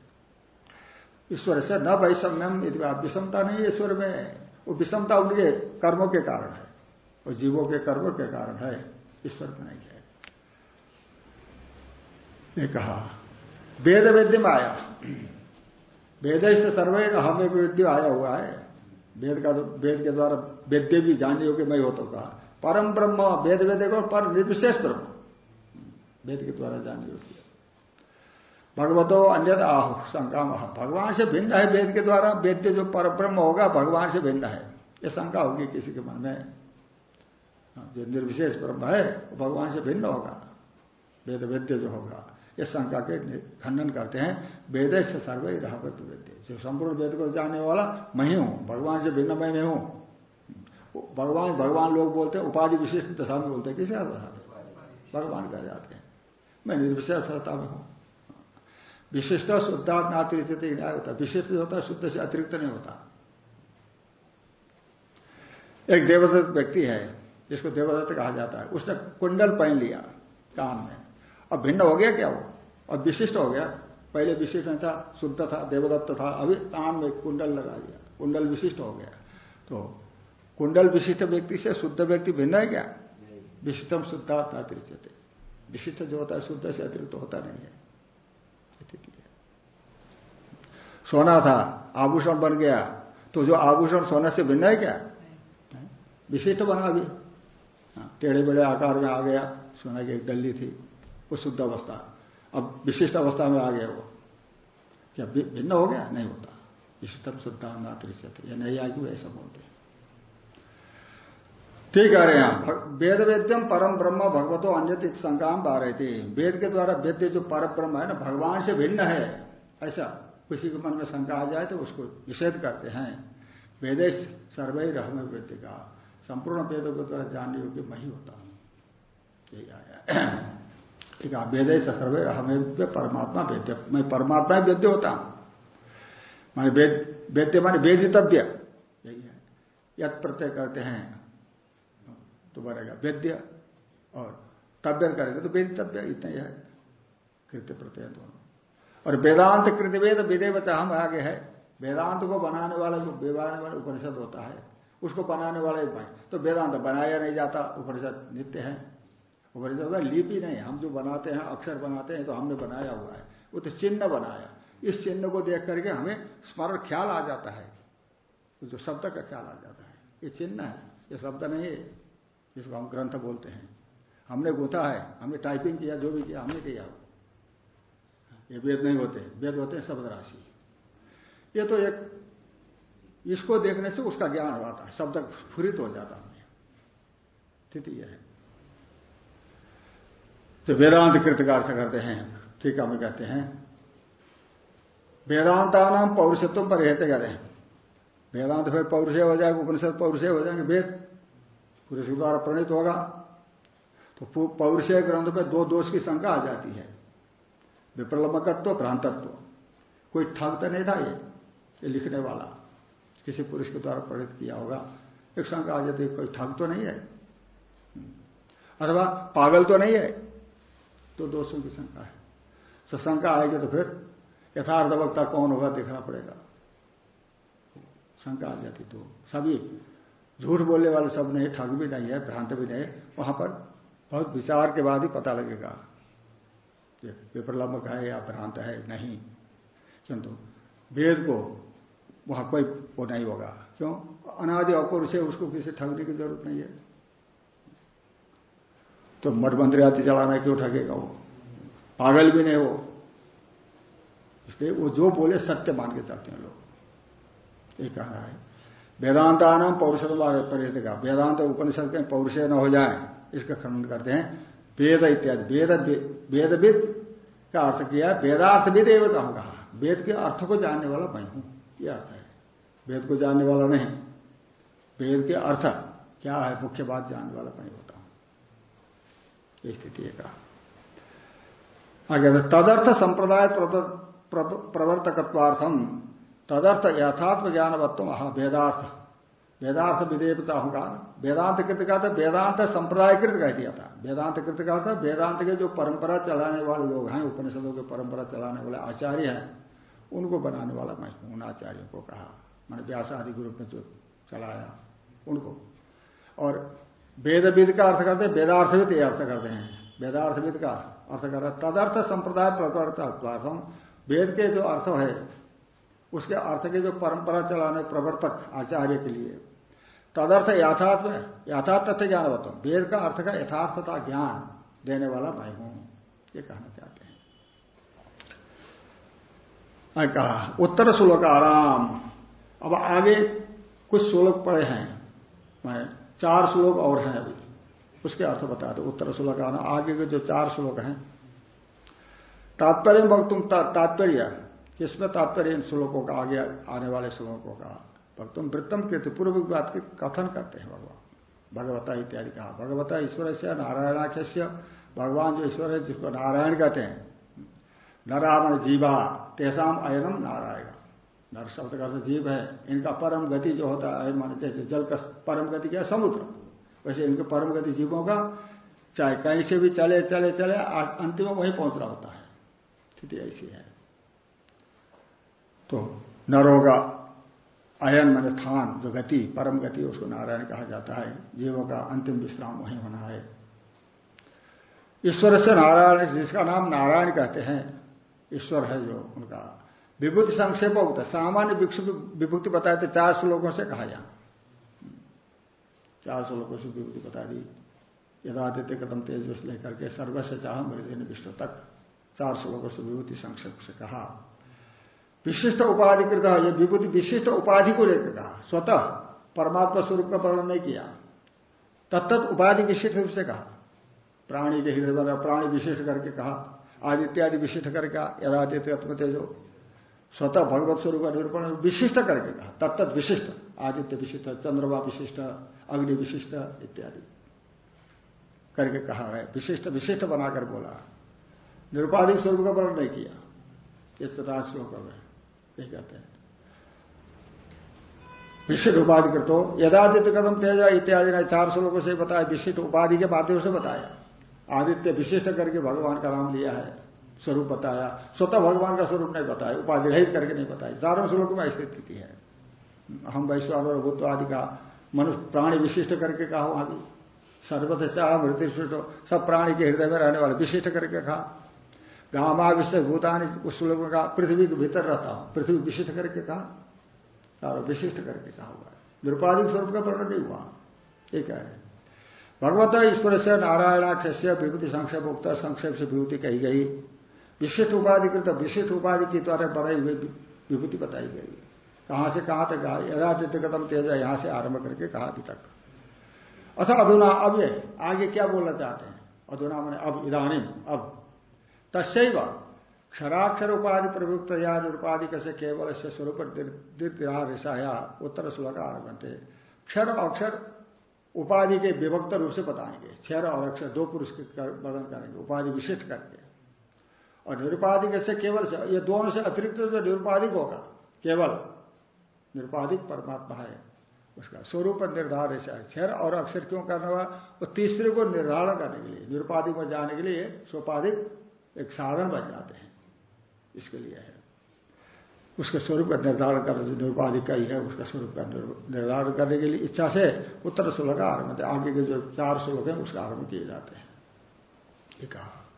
A: ईश्वर से न वैषम्यम विषमता नहीं ईश्वर में, वो विषमता उनके कर्मों के कारण है और जीवों के कर्मों के कारण है, ईश्वर में नहीं है। ने कहा, वेद वेद्य में आया वेद से सर्वे हमें वेद्य आया हुआ है। वेद का, वेद के द्वारा वेद्य भी जानने योग्य मैं हो तो कहा। परम ब्रह्म, वेद वेद को पर निर्विशेष ब्रह्म। वेद के द्वारा जानने योग्य। भगवतो अन्य आहु, शंका भगवान से भिन्न है वेद के द्वारा, वेद्य जो पर ब्रह्म होगा, भगवान से भिन्न है। ये शंका होगी किसी के मन में। जो निर्विशेष ब्रह्म है, वो भगवान से भिन्न होगा। वेद वेद्य जो होगा। इस शंका के खंडन करते हैं। वेद से सर्वे रहवत जो संपूर्ण वेद को जानने वाला मैं ही हूँ, भगवान से भिन्न मैं नहीं हूँ। भगवान भगवान लोग बोलते हैं, उपाधि विशिष्ट दशा में बोलते हैं, किसे दशा में भगवान कह जाते हैं। मैं निर्विशेष सत्ता में हूँ। विशिष्ट शुद्धात्मा अतिरिक्त न्याय होता। विशिष्ट होता है, शुद्ध से अतिरिक्त नहीं होता। एक देवदत्त व्यक्ति है, जिसको देवदत्त कहा जाता है। उसने कुंडल पहन लिया कान में। अब भिन्न हो गया क्या वो? अब विशिष्ट हो गया। पहले विशिष्ट नहीं था शुद्ध था देवदत्त था अभी कान में कुंडल लगा दिया। कुंडल विशिष्ट हो गया। तो कुंडल विशिष्ट व्यक्ति से शुद्ध व्यक्ति भिन्न है क्या? विशिष्टम शुद्धार्थ अतिरिक्त विशिष्ट जो होता है शुद्ध से अतिरिक्त होता नहीं है। सोना था आभूषण बन गया। तो जो आभूषण सोने से भिन्न है क्या? विशिष्ट बना अभी। हाँ, टेढ़े बड़े आकार में आ गया। सोना की एक डल्ली थी। वो शुद्ध अवस्था। अब विशिष्ट अवस्था में आ गया वो। क्या भिन्न हो गया? नहीं होता। विशिष्टम शुद्धांगा त्रिशत या नहीं आगे ऐसा बोलते ठीक है यहाँ वेद वेद्यम परम ब्रह्म भगवतो अन्य शंका आ रहे थे वेद के द्वारा वेद्य जो पर ब्रह्म है ना, भगवान से भिन्न है। ऐसा किसी के मन में शंका आ जाए तो उसको निषेध करते हैं। वेदेश सर्वे रहम वेद्य का संपूर्ण वेदों के द्वारा जानने योग्य मैं ही होता। हूँ यही आया ठीक है वेद सर्वे रहमे परमात्मा वेद्य। मैं परमात्मा ही वेद्य होता हूँ। माने वेद्य माने वेदितव्य। यही है। यद प्रत्यय करते हैं। तो बनेगा वेद्य और तव्य करेंगे तो वेदितव्य, इतना ही है। कृत्य प्रत्यय दोनों। और वेदांत कृत वेद विदेवत हम आगे है। वेदांत को बनाने वाला जो बनाने वाला उपनिषद होता है, उसको बनाने वाला भाई। तो वेदांत बनाया नहीं जाता, उपनिषद नित्य है। उपनिषद होता लिपि नहीं, हम जो बनाते हैं, अक्षर बनाते हैं तो हमने बनाया हुआ है। वो तो चिन्ह बनाया। इस चिन्ह को देख करके हमें स्मरण ख्याल आ जाता है। जो शब्द का ख्याल आ जाता है। ये चिन्ह है, ये शब्द नहीं है, जिसको हम ग्रंथ बोलते हैं। हमने गूथा है, हमने टाइपिंग किया, जो भी किया, हमने किया ये वेद नहीं होते वेद होते हैं शब्द राशि। ये तो एक, इसको देखने से उसका ज्ञान होता है। शब्द स्फुरित हो जाता है। स्थिति यह है। तो वेदांत कृत का अर्थ करते हैं ठीक है हम कहते हैं। वेदांता नाम पौरुषत्व पर रहते कहते हैं वेदांत फिर पौरुषे हो जाएगा, उपनिषद पौरुषे हो जाएँगे, वेद। पुरुष द्वारा प्रणीत होगा। तो पौरुषे ग्रंथ में दो दोष की शंका आ जाती है। विप्रलंबकत्व, भ्रांतत्व। कोई ठग तो नहीं था ये ये लिखने वाला। किसी पुरुष के द्वारा प्रेरित किया होगा। एक शंका आ जाती है, कोई ठग तो नहीं है? अथवा पागल तो नहीं है? तो दोषों की शंका है। तो शंका आएगी तो फिर यथार्थ वक्ता कौन होगा देखना पड़ेगा। शंका आ जाती तो सभी झूठ बोलने वाले सब नहीं, ठग भी नहीं है, भ्रांत भी नहीं, वहाँ पर बहुत विचार के बाद ही पता लगेगा विप्रलंबक है या भ्रांत है, नहीं। किंतु वेद को वहाँ कोई वो नहीं होगा। क्यों? अनादि अपौरुष है उसको किसी ठगने की ज़रूरत नहीं है। तो मठ मंत्री आदि चलाना क्यों ठगेगा वो? पागल भी नहीं हो इसलिए वो जो बोले सत्य मान के चलते हैं लोग। ये कह रहा है। वेदांता नाम पौरुष परिषद का वेदांत उपनिषद के पौरुष न हो जाए, इसका खंडन करते हैं। वेद इत्यादि। वेद वेदविद का अर्थ किया वेदार्थविद एवं हम कहा। वेद के अर्थ को जानने वाला मैं हूँ। यह अर्थ है। वेद को जानने वाला नहीं। वेद के अर्थ क्या है? मुख्य बात जानने वाला मैं होता स्थिति कहा। आगे तदर्थ संप्रदाय प्रवर्तकत्वार्थम तदर्थ यथात्म ज्ञानवत्व वेदार्थ। वेदांत विदेवता होगा वेदांत कृत का था वेदांत संप्रदाय कृत कह दिया था। वेदांत कृत का था, वेदांत के जो परंपरा चलाने वाले लोग हैं, उपनिषदों के परंपरा चलाने वाले आचार्य हैं, उनको बनाने वाला मैं हूँ, उन आचार्यों को कहा। मैंने व्यास आदि ग्रुप में जो चलाया, उनको। और वेदविद का अर्थ करते हैं, वेदार्थविद ये अर्थ करते हैं। वेदार्थविद का अर्थ कर रहा तदर्थ संप्रदाय प्रवर्तक वेद के जो अर्थ है, उसके अर्थ के जो परंपरा चलाने, प्रवर्तक आचार्य के लिए। तदर्थ यथार्थ यथार्थ तथ्य ज्ञान बताओ वेद का अर्थ का यथार्थता ज्ञान देने वाला मैं हूँ। ये कहना चाहते हैं। कहा, उत्तर श्लोक आराम अब आगे कुछ श्लोक पड़े हैं। मैं चार श्लोक और हैं अभी। उसके अर्थ बता दो, उत्तर श्लोक आराम आगे के जो चार श्लोक हैं, तात्पर्य वक्तुम तात्पर्य किसमें तात्पर्य इन श्लोकों का आगे आने वाले श्लोकों का। वक्तुम वृत्तम के पूर्व बात के कथन करते हैं भगवान। भगवता इत्यादि कहा। भगवता ईश्वर से नारायणाख्य भगवान जो ईश्वर है, जिसको नारायण कहते हैं। नरावण जीवा, तेसाम अयनम नारायण। नर शब्द का जीव है, इनका परम गति जो होता है, मान जैसे जल का परम गति क्या समुद्र। वैसे इनके परम गति जीवों का, चाहे कहीं से भी चले चले चले अंतिम वहीं पहुँच रहा होता है। स्थिति ऐसी है। तो नरोगा, अयन मन स्थान जो गति, परम गति, उसको नारायण कहा जाता है। जीवों का अंतिम विश्राम वही होना है। ईश्वर से नारायण, जिसका नाम नारायण कहते हैं, ईश्वर है जो उनका विभूति संक्षेप होता सामान्य विभूति बताए थे, चार श्लोकों से कहा यहाँ चार श्लोकों से विभूति बता दी यदादित्य कदम तेज लेकर के सर्वस्व चाह मृदन विष्णु तक चार श्लोकों से विभूति संक्षेप से कहा। विशिष्ट उपाधि कृत ये विभूति विशिष्ट उपाधि को लेकर कहा। स्वतः परमात्मा स्वरूप का वर्णन नहीं किया। तत्त उपाधि विशिष्ट रूप से कहा। प्राणी के हृदय प्राणी विशिष्ट करके कहा। आदित्य आदि विशिष्ट करके कहा। यदादित्य तेजो स्वतः भगवत स्वरूप का निरूपण विशिष्ट करके कहा तत्त विशिष्ट, आदित्य विशिष्ट, चंद्रमा विशिष्ट, अग्नि विशिष्ट इत्यादि करके कहा है, विशिष्ट विशिष्ट बनाकर बोला। निरुपाधिक स्वरूप का वर्णन नहीं किया, इस तथा श्लोक में यही कहते हैं। विशिष्ट उपाधि कर तो यदादित्य कदम तेजा इत्यादि ने चार श्लोकों से बताया, विशिष्ट उपाधि के माध्यम से बताया। आदित्य विशिष्ट करके भगवान का नाम लिया है। स्वरूप बताया, स्वतः भगवान का स्वरूप नहीं बताया, उपाधि रहित करके नहीं बताया। चारों श्लोक में ऐसी स्थिति है। हम वैश्वान और भूत्व आदि का मनुष्य प्राणी विशिष्ट करके कहा वहाँ भी। सर्वथ चाह मृत्यु सब प्राणी के हृदय में रहने वाले विशिष्ट करके कहा। गामा विषय भूतानी उस श्लोक में कहा पृथ्वी के भीतर रहता हूँ। पृथ्वी विशिष्ट करके कहा। सारो विशिष्ट करके कहा हुआ है। निरुपाधिक स्वरूप का वर्णन नहीं हुआ। ये कह रहे भगवत ईश्वर से नारायणाख्य विभूति संक्षेप उक्त संक्षेप से विभूति कही गई। विशिष्ट उपाधि कृत विशिष्ट उपाधि के द्वारा बढ़ाई हुई विभूति बताई गई है। कहाँ से कहाँ तक कहा तेज यहाँ से आरंभ करके कहा अभी तक। अथा अधुना अब ये, आगे क्या बोलना चाहते हैं? अधुना मैंने अब इधानी अब। तस्व क्षराक्षर उपाधि प्रयुक्त या निरुपाधि कैसे केवल से स्वरूप ऋषाया उत्तर श्लोक आरंभ क्षर अक्षर उपाधि के विभक्त रूप से बताएँगे। क्षर और अक्षर दो पुरुष के वर्णन करेंगे, उपाधि विशिष्ट करके। और निरुपाधिक से केवल से, ये दोनों से अतिरिक्त जो निरुपाधिक होगा। केवल निरुपाधिक परमात्मा है। उसका स्वरूप निर्धारण है क्षर और अक्षर क्यों करना हुआ? वो तीसरे को निर्धारण करने के लिए निरुपाधिक में जाने के लिए सोपाधिक एक साधन बन जाते हैं। इसके लिए है। उसके स्वरूप का निर्धारण कर निरुपाधिक का ही है। उसका स्वरूप का निर्धारण करने के लिए इच्छा से उत्तर श्लोक का आरंभ आगे के जो चार श्लोक है, उसका आरंभ किए जाते हैं। कहा।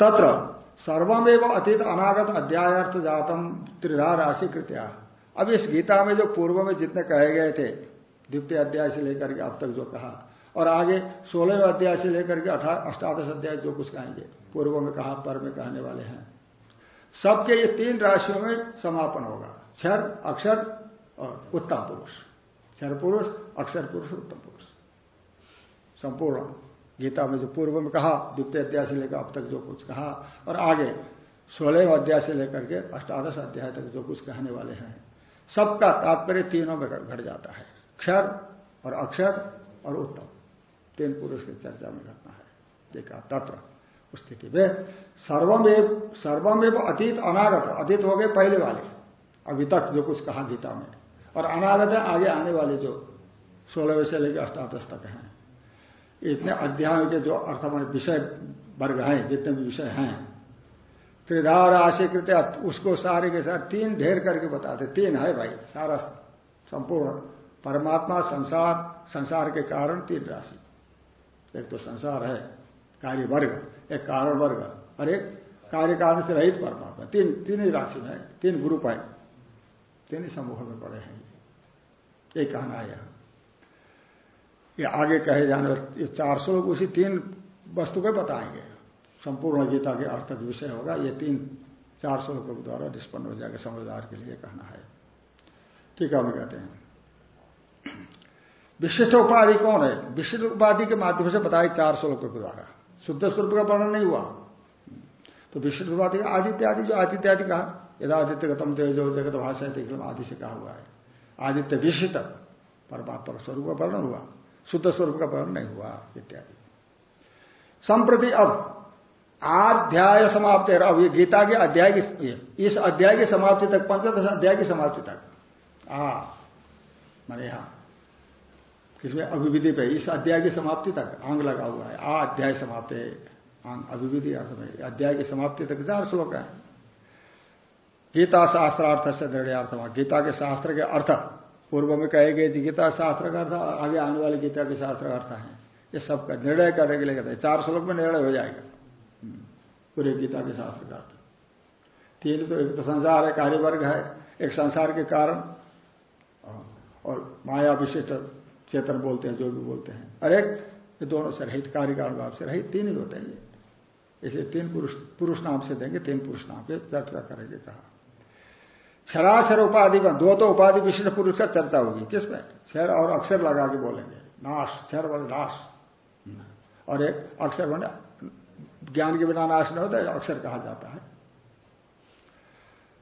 A: तत्र सर्वमेव अतीत अनागत अध्यायर्थ जातम त्रिधा राशि कृत्या। अब इस गीता में जो पूर्व में जितने कहे गए थे, द्वितीय अध्याय से लेकर के अब तक जो कहा, और आगे सोलहवें अध्याय से लेकर के अष्टादश अध्याय जो कुछ कहेंगे, पूर्व में कहा, पर में कहने वाले हैं। सबके ये तीन राशियों में समापन होगा क्षर अक्षर और उत्तम पुरुष। क्षर पुरुष, अक्षर पुरुष, उत्तम पुरुष। संपूर्ण। गीता में जो पूर्व में कहा, द्वितीय अध्याय से लेकर अब तक जो कुछ कहा, और आगे सोलह अध्याय से लेकर के अष्टादश अध्याय तक जो कुछ कहने वाले हैं। सबका तात्पर्य तीनों में घट जाता है। क्षर और अक्षर और उत्तम। तीन पुरुष की चर्चा में घटना है। देखा, तत्र स्थिति में सर्वमेव सर्वमेव अतीत अनागत। अतीत हो गए पहले वाले। अभी तक जो कुछ कहा गीता में। और अनागत है आगे आने वाले जो सोलहवें से लेकर अष्टादश तक हैं। इतने अध्याय के जो अर्थमान विषय वर्ग हैं, जितने भी विषय हैं त्रिधार आशीकृत उसको सारे के साथ तीन ढेर करके बताते तीन है भाई, सारा संपूर्ण परमात्मा, संसार संसार के कारण तीन राशि। एक तो संसार है, कार्य वर्ग, एक कारण वर्ग, और एक कार्य कारण से रहित परमात्मा। तीन तीन ही राशि में, तीन ग्रुप है, तीन ही समूह में पड़े हैं। ये कहना है ये आगे कहे जाने ये चार लोग उसी तीन वस्तु को बताएँगे। संपूर्ण गीता के अर्थ विषय होगा। ये तीन चार सौ लोगों द्वारा निष्पन्न हो जाएगा समझदार के लिए कहना है। ठीक है, हम कहते हैं। विशिष्ट उपाधि कौन है? विशिष्ट उपाधि के माध्यम से बताए चार लोगों के द्वारा। शुद्ध स्वरूप का वर्णन नहीं हुआ। तो विशिष्ट उपाधि आदित्य आदि जो आदित्य आदि कहा यदा आदित्य गतम तेजो जगत भाषा आदि से कहा हुआ है। आदित्य विशिष्ट, परमात्मा स्वरूप का वर्णन हुआ। शुद्ध स्वरूप का वर्णन नहीं हुआ, इत्यादि। संप्रति अब अध्याय समाप्ति अब ये गीता के अध्याय की इस अध्याय की समाप्ति तक, पंचदश अध्याय की समाप्ति तक। आ, मैंने यहाँ, किसमें? अभिविधि पे, इस अध्याय की समाप्ति तक आंग लगा हुआ है। आ, अध्याय समाप्त है, आंग अभिविधि अर्थ में, अध्याय की समाप्ति तक चार श्लोक है। गीता शास्त्रार्थ से निर्णयार्थ गीता के शास्त्र के अर्थ। पूर्व में कहे गए गीता शास्त्र का अर्थ आगे आने वाले गीता के शास्त्र का अर्थ है। ये सब का निर्णय करने के लिए कहते हैं। चार श्लोक में निर्णय हो जाएगा। पूरे गीता के शास्त्र का तीन तो एक तो संसार है कार्य वर्ग है, एक संसार के कारण, और माया विशिष्ट चेतन बोलते हैं, जो भी बोलते हैं। एक, ये दोनों से रहित कार्य कारण भाव से रहित, तीन ही होते हैं इसलिए तीन पुरुष पुरुष नाम से देंगे, तीन पुरुष नाम पे चर्चा करेंगे कहा। क्षराक्षर उपाधि में, दो तो उपाधि विशिष्ट पुरुष का चर्चा होगी। किसमें क्षर और अक्षर लगा के बोलेंगे। नाश क्षर वन नाश। और एक अक्षर बने ज्ञान के बिना नाश नहीं होता, अक्षर कहा जाता है।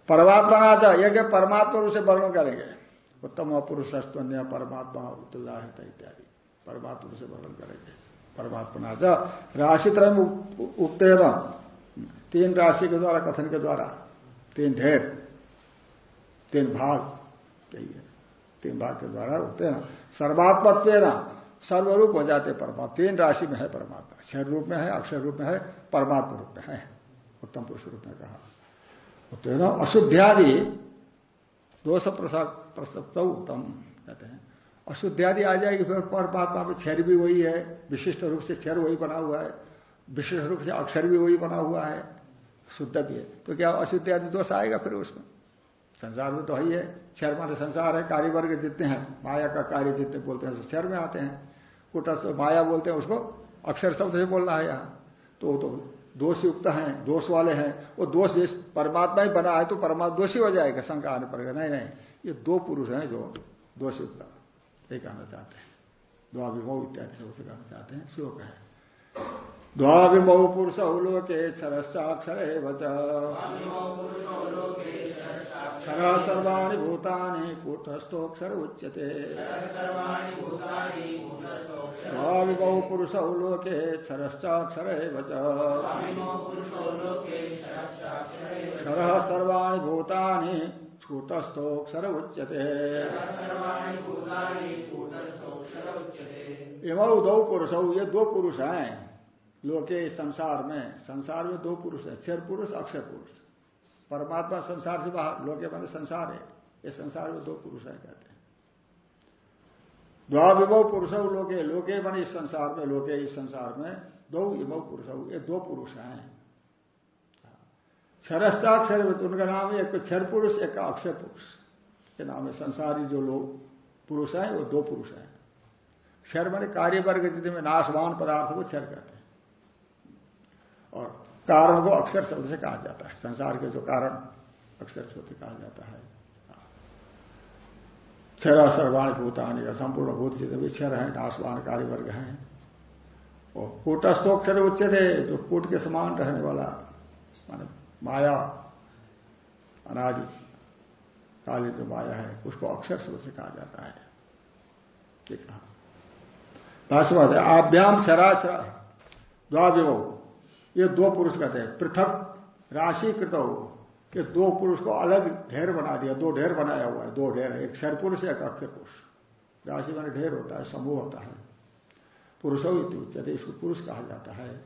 A: परमात्मा था यज्ञ परमात्मा रूप से वर्णन करेंगे। उत्तम पुरुष स्तन्य परमात्मा उत्तुदाहित इत्यादि। परमात्मा से वर्णन करेंगे। परमात्मा राशि त्रय उक्तेव तीन राशि के द्वारा, कथन के द्वारा। तीन ढेर। तीन भाग यही है तीन भाग के द्वारा उठते ना सर्वात्मत्व सर्वरूप हो जाते परमात्मा। तीन राशि में है परमात्मा। क्षर रूप में है, अक्षर रूप में है, परमात्मा रूप में है। उत्तम पुरुष रूप में कहा। तो ना अशुद्ध्यादि दोष प्रसक्त उत्तम, कहते हैं। अशुद्ध्यादि आ जाएगी फिर परमात्मा में क्षर भी वही है। विशिष्ट रूप से क्षर वही बना हुआ है। विशिष्ट रूप से अक्षर भी वही बना हुआ है। शुद्ध भी है। तो क्या अशुद्ध आदि दोष आएगा फिर उसमें? संसार में तो है ही है। क्षर माने संसार है, कार्य वर्ग जितने हैं, माया का कार्य जितने बोलते हैं क्षर में आते हैं। कुटस माया बोलते हैं, उसको अक्षर शब्द से बोलना है यहाँ। तो वो तो दोष युक्त हैं, दोष वाले हैं। वो दोष जिस परमात्मा ही बना है तो परमात्मा दोषी हो जाएगा, शंका आने पड़ेगा नहीं नहीं, ये दो पुरुष हैं जो दोष युक्त ये कहना चाहते हैं। द्वाभिमो इत्यादि से उसे कहना चाहते हैं। श्लोक है। द्वाभिमो पुरुष लोके क्षरश्चाक्षर क्षर सर्वाणी भूतानि कूटस्थोक्षर उच्यते द्वाविभौ पुरुषौ लोके क्षरश्चाक्षर क्षर सर्वाणी भूतानि कूटस्थोक्षर उच्यते एवं दो पुरुषौ ये दो पुरुष हैं। लोके संसार में संसार में दो पुरुष है क्षर पुरुष, अक्षर पुरुष। परमात्मा संसार से बाहर, लोके माने संसार है। ये संसार में दो पुरुष है कहते हैं। द्वाविभव पुरुष लोके लोके बने इस संसार में, लोके इस संसार में दो विभव पुरुष ये दो पुरुष हैं। क्षरस्ताक्षर उनका नाम है, एक क्षर पुरुष, एक अक्षर पुरुष। के नाम है संसारी जो लोग पुरुष हैं, वो दो पुरुष हैं। क्षर माने कार्य वर्ग जितने में नाशवान पदार्थ को क्षर कहते हैं। और कारण को अक्षर शब्द से कहा जाता है। संसार के जो कारण, अक्षर शब्द कहा जाता है। क्षर सर्वाण भूतानी का संपूर्ण भूत जितने भी क्षर है, नाशवान कार्य वर्ग है और कूटस्थोक्षर उच्च थे जो कूट के समान रहने वाला, माने माया अनाज काली जो माया है, उसको अक्षर शब्द से कहा जाता है। ठीक है। भाषा आभ्याम क्षराक्षर द्वाव्यो ये दो पुरुष कहते हैं, पृथक राशि कृत हो, कि दो पुरुष को अलग ढेर बना दिया, दो ढेर बनाया हुआ है, दो ढेर है, एक शर पुरुष एक अक्षर पुरुष। राशि माने ढेर होता है, समूह होता है। पुरुषों इसको पुरुष कहा जाता है।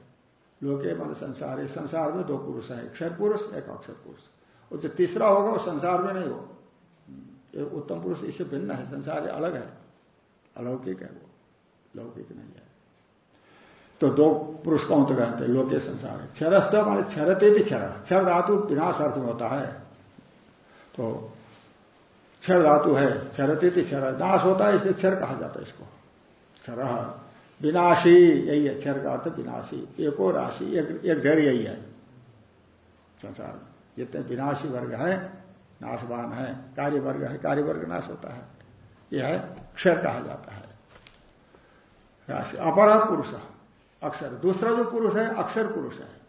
A: लोके मान संसार इस संसार में दो पुरुष है, एक क्षर पुरुष, एक अक्षर पुरुष। और जो तीसरा होगा, वो संसार में नहीं हो उत्तम पुरुष इससे भिन्न है, संसार अलग है। अलौकिक है वो, लौकिक नहीं है। तो दो पुरुष कौन तो कहते हैं लोके संसार। है क्षरस्थ माने क्षरते भी क्षर क्षर धातु विनाश अर्थ में होता है। तो क्षर धातु है, क्षरते थी क्षर नाश होता है इसलिए क्षर कहा जाता है इसको। क्षर विनाशी, यही है। क्षर का अर्थ विनाशी। एको राशि, एक धैर्य यही है। संसार में। जितने विनाशी वर्ग है, नाशवान है कार्य वर्ग है कार्य वर्ग नाश होता है। यह है क्षर कहा जाता है। राशि, अपरा पुरुष। अक्षर। दूसरा जो पुरुष है, अक्षर पुरुष है।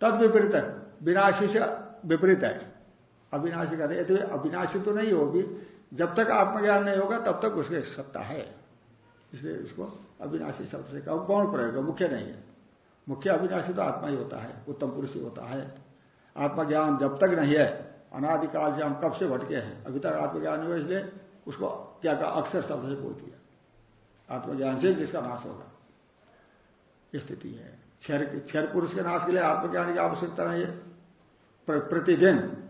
A: तद विपरीत है। विनाशी से विपरीत है। अविनाशी कहते यदि अविनाशी तो नहीं होगी, जब तक आत्मज्ञान नहीं होगा, तब तक उसके सत्ता है। इसलिए इसको अविनाशी शब्द से कहा। कौन प्रयोग मुख्य नहीं है। मुख्य अविनाशी तो आत्मा ही होता है। उत्तम पुरुष ही होता है। आत्मज्ञान जब तक नहीं है, अनादिकाल से हम कब से भटके हैं? अभी तक आत्मज्ञान नहीं हुआ, इसलिए उसको क्या कहा? अक्षर शब्द से बोल दिया। आत्मज्ञान से जिसका नाश होगा। स्थिति है। क्षर क्षर पुरुष के नाश के लिए आत्मज्ञान की आवश्यकता नहीं है। प्रतिदिन,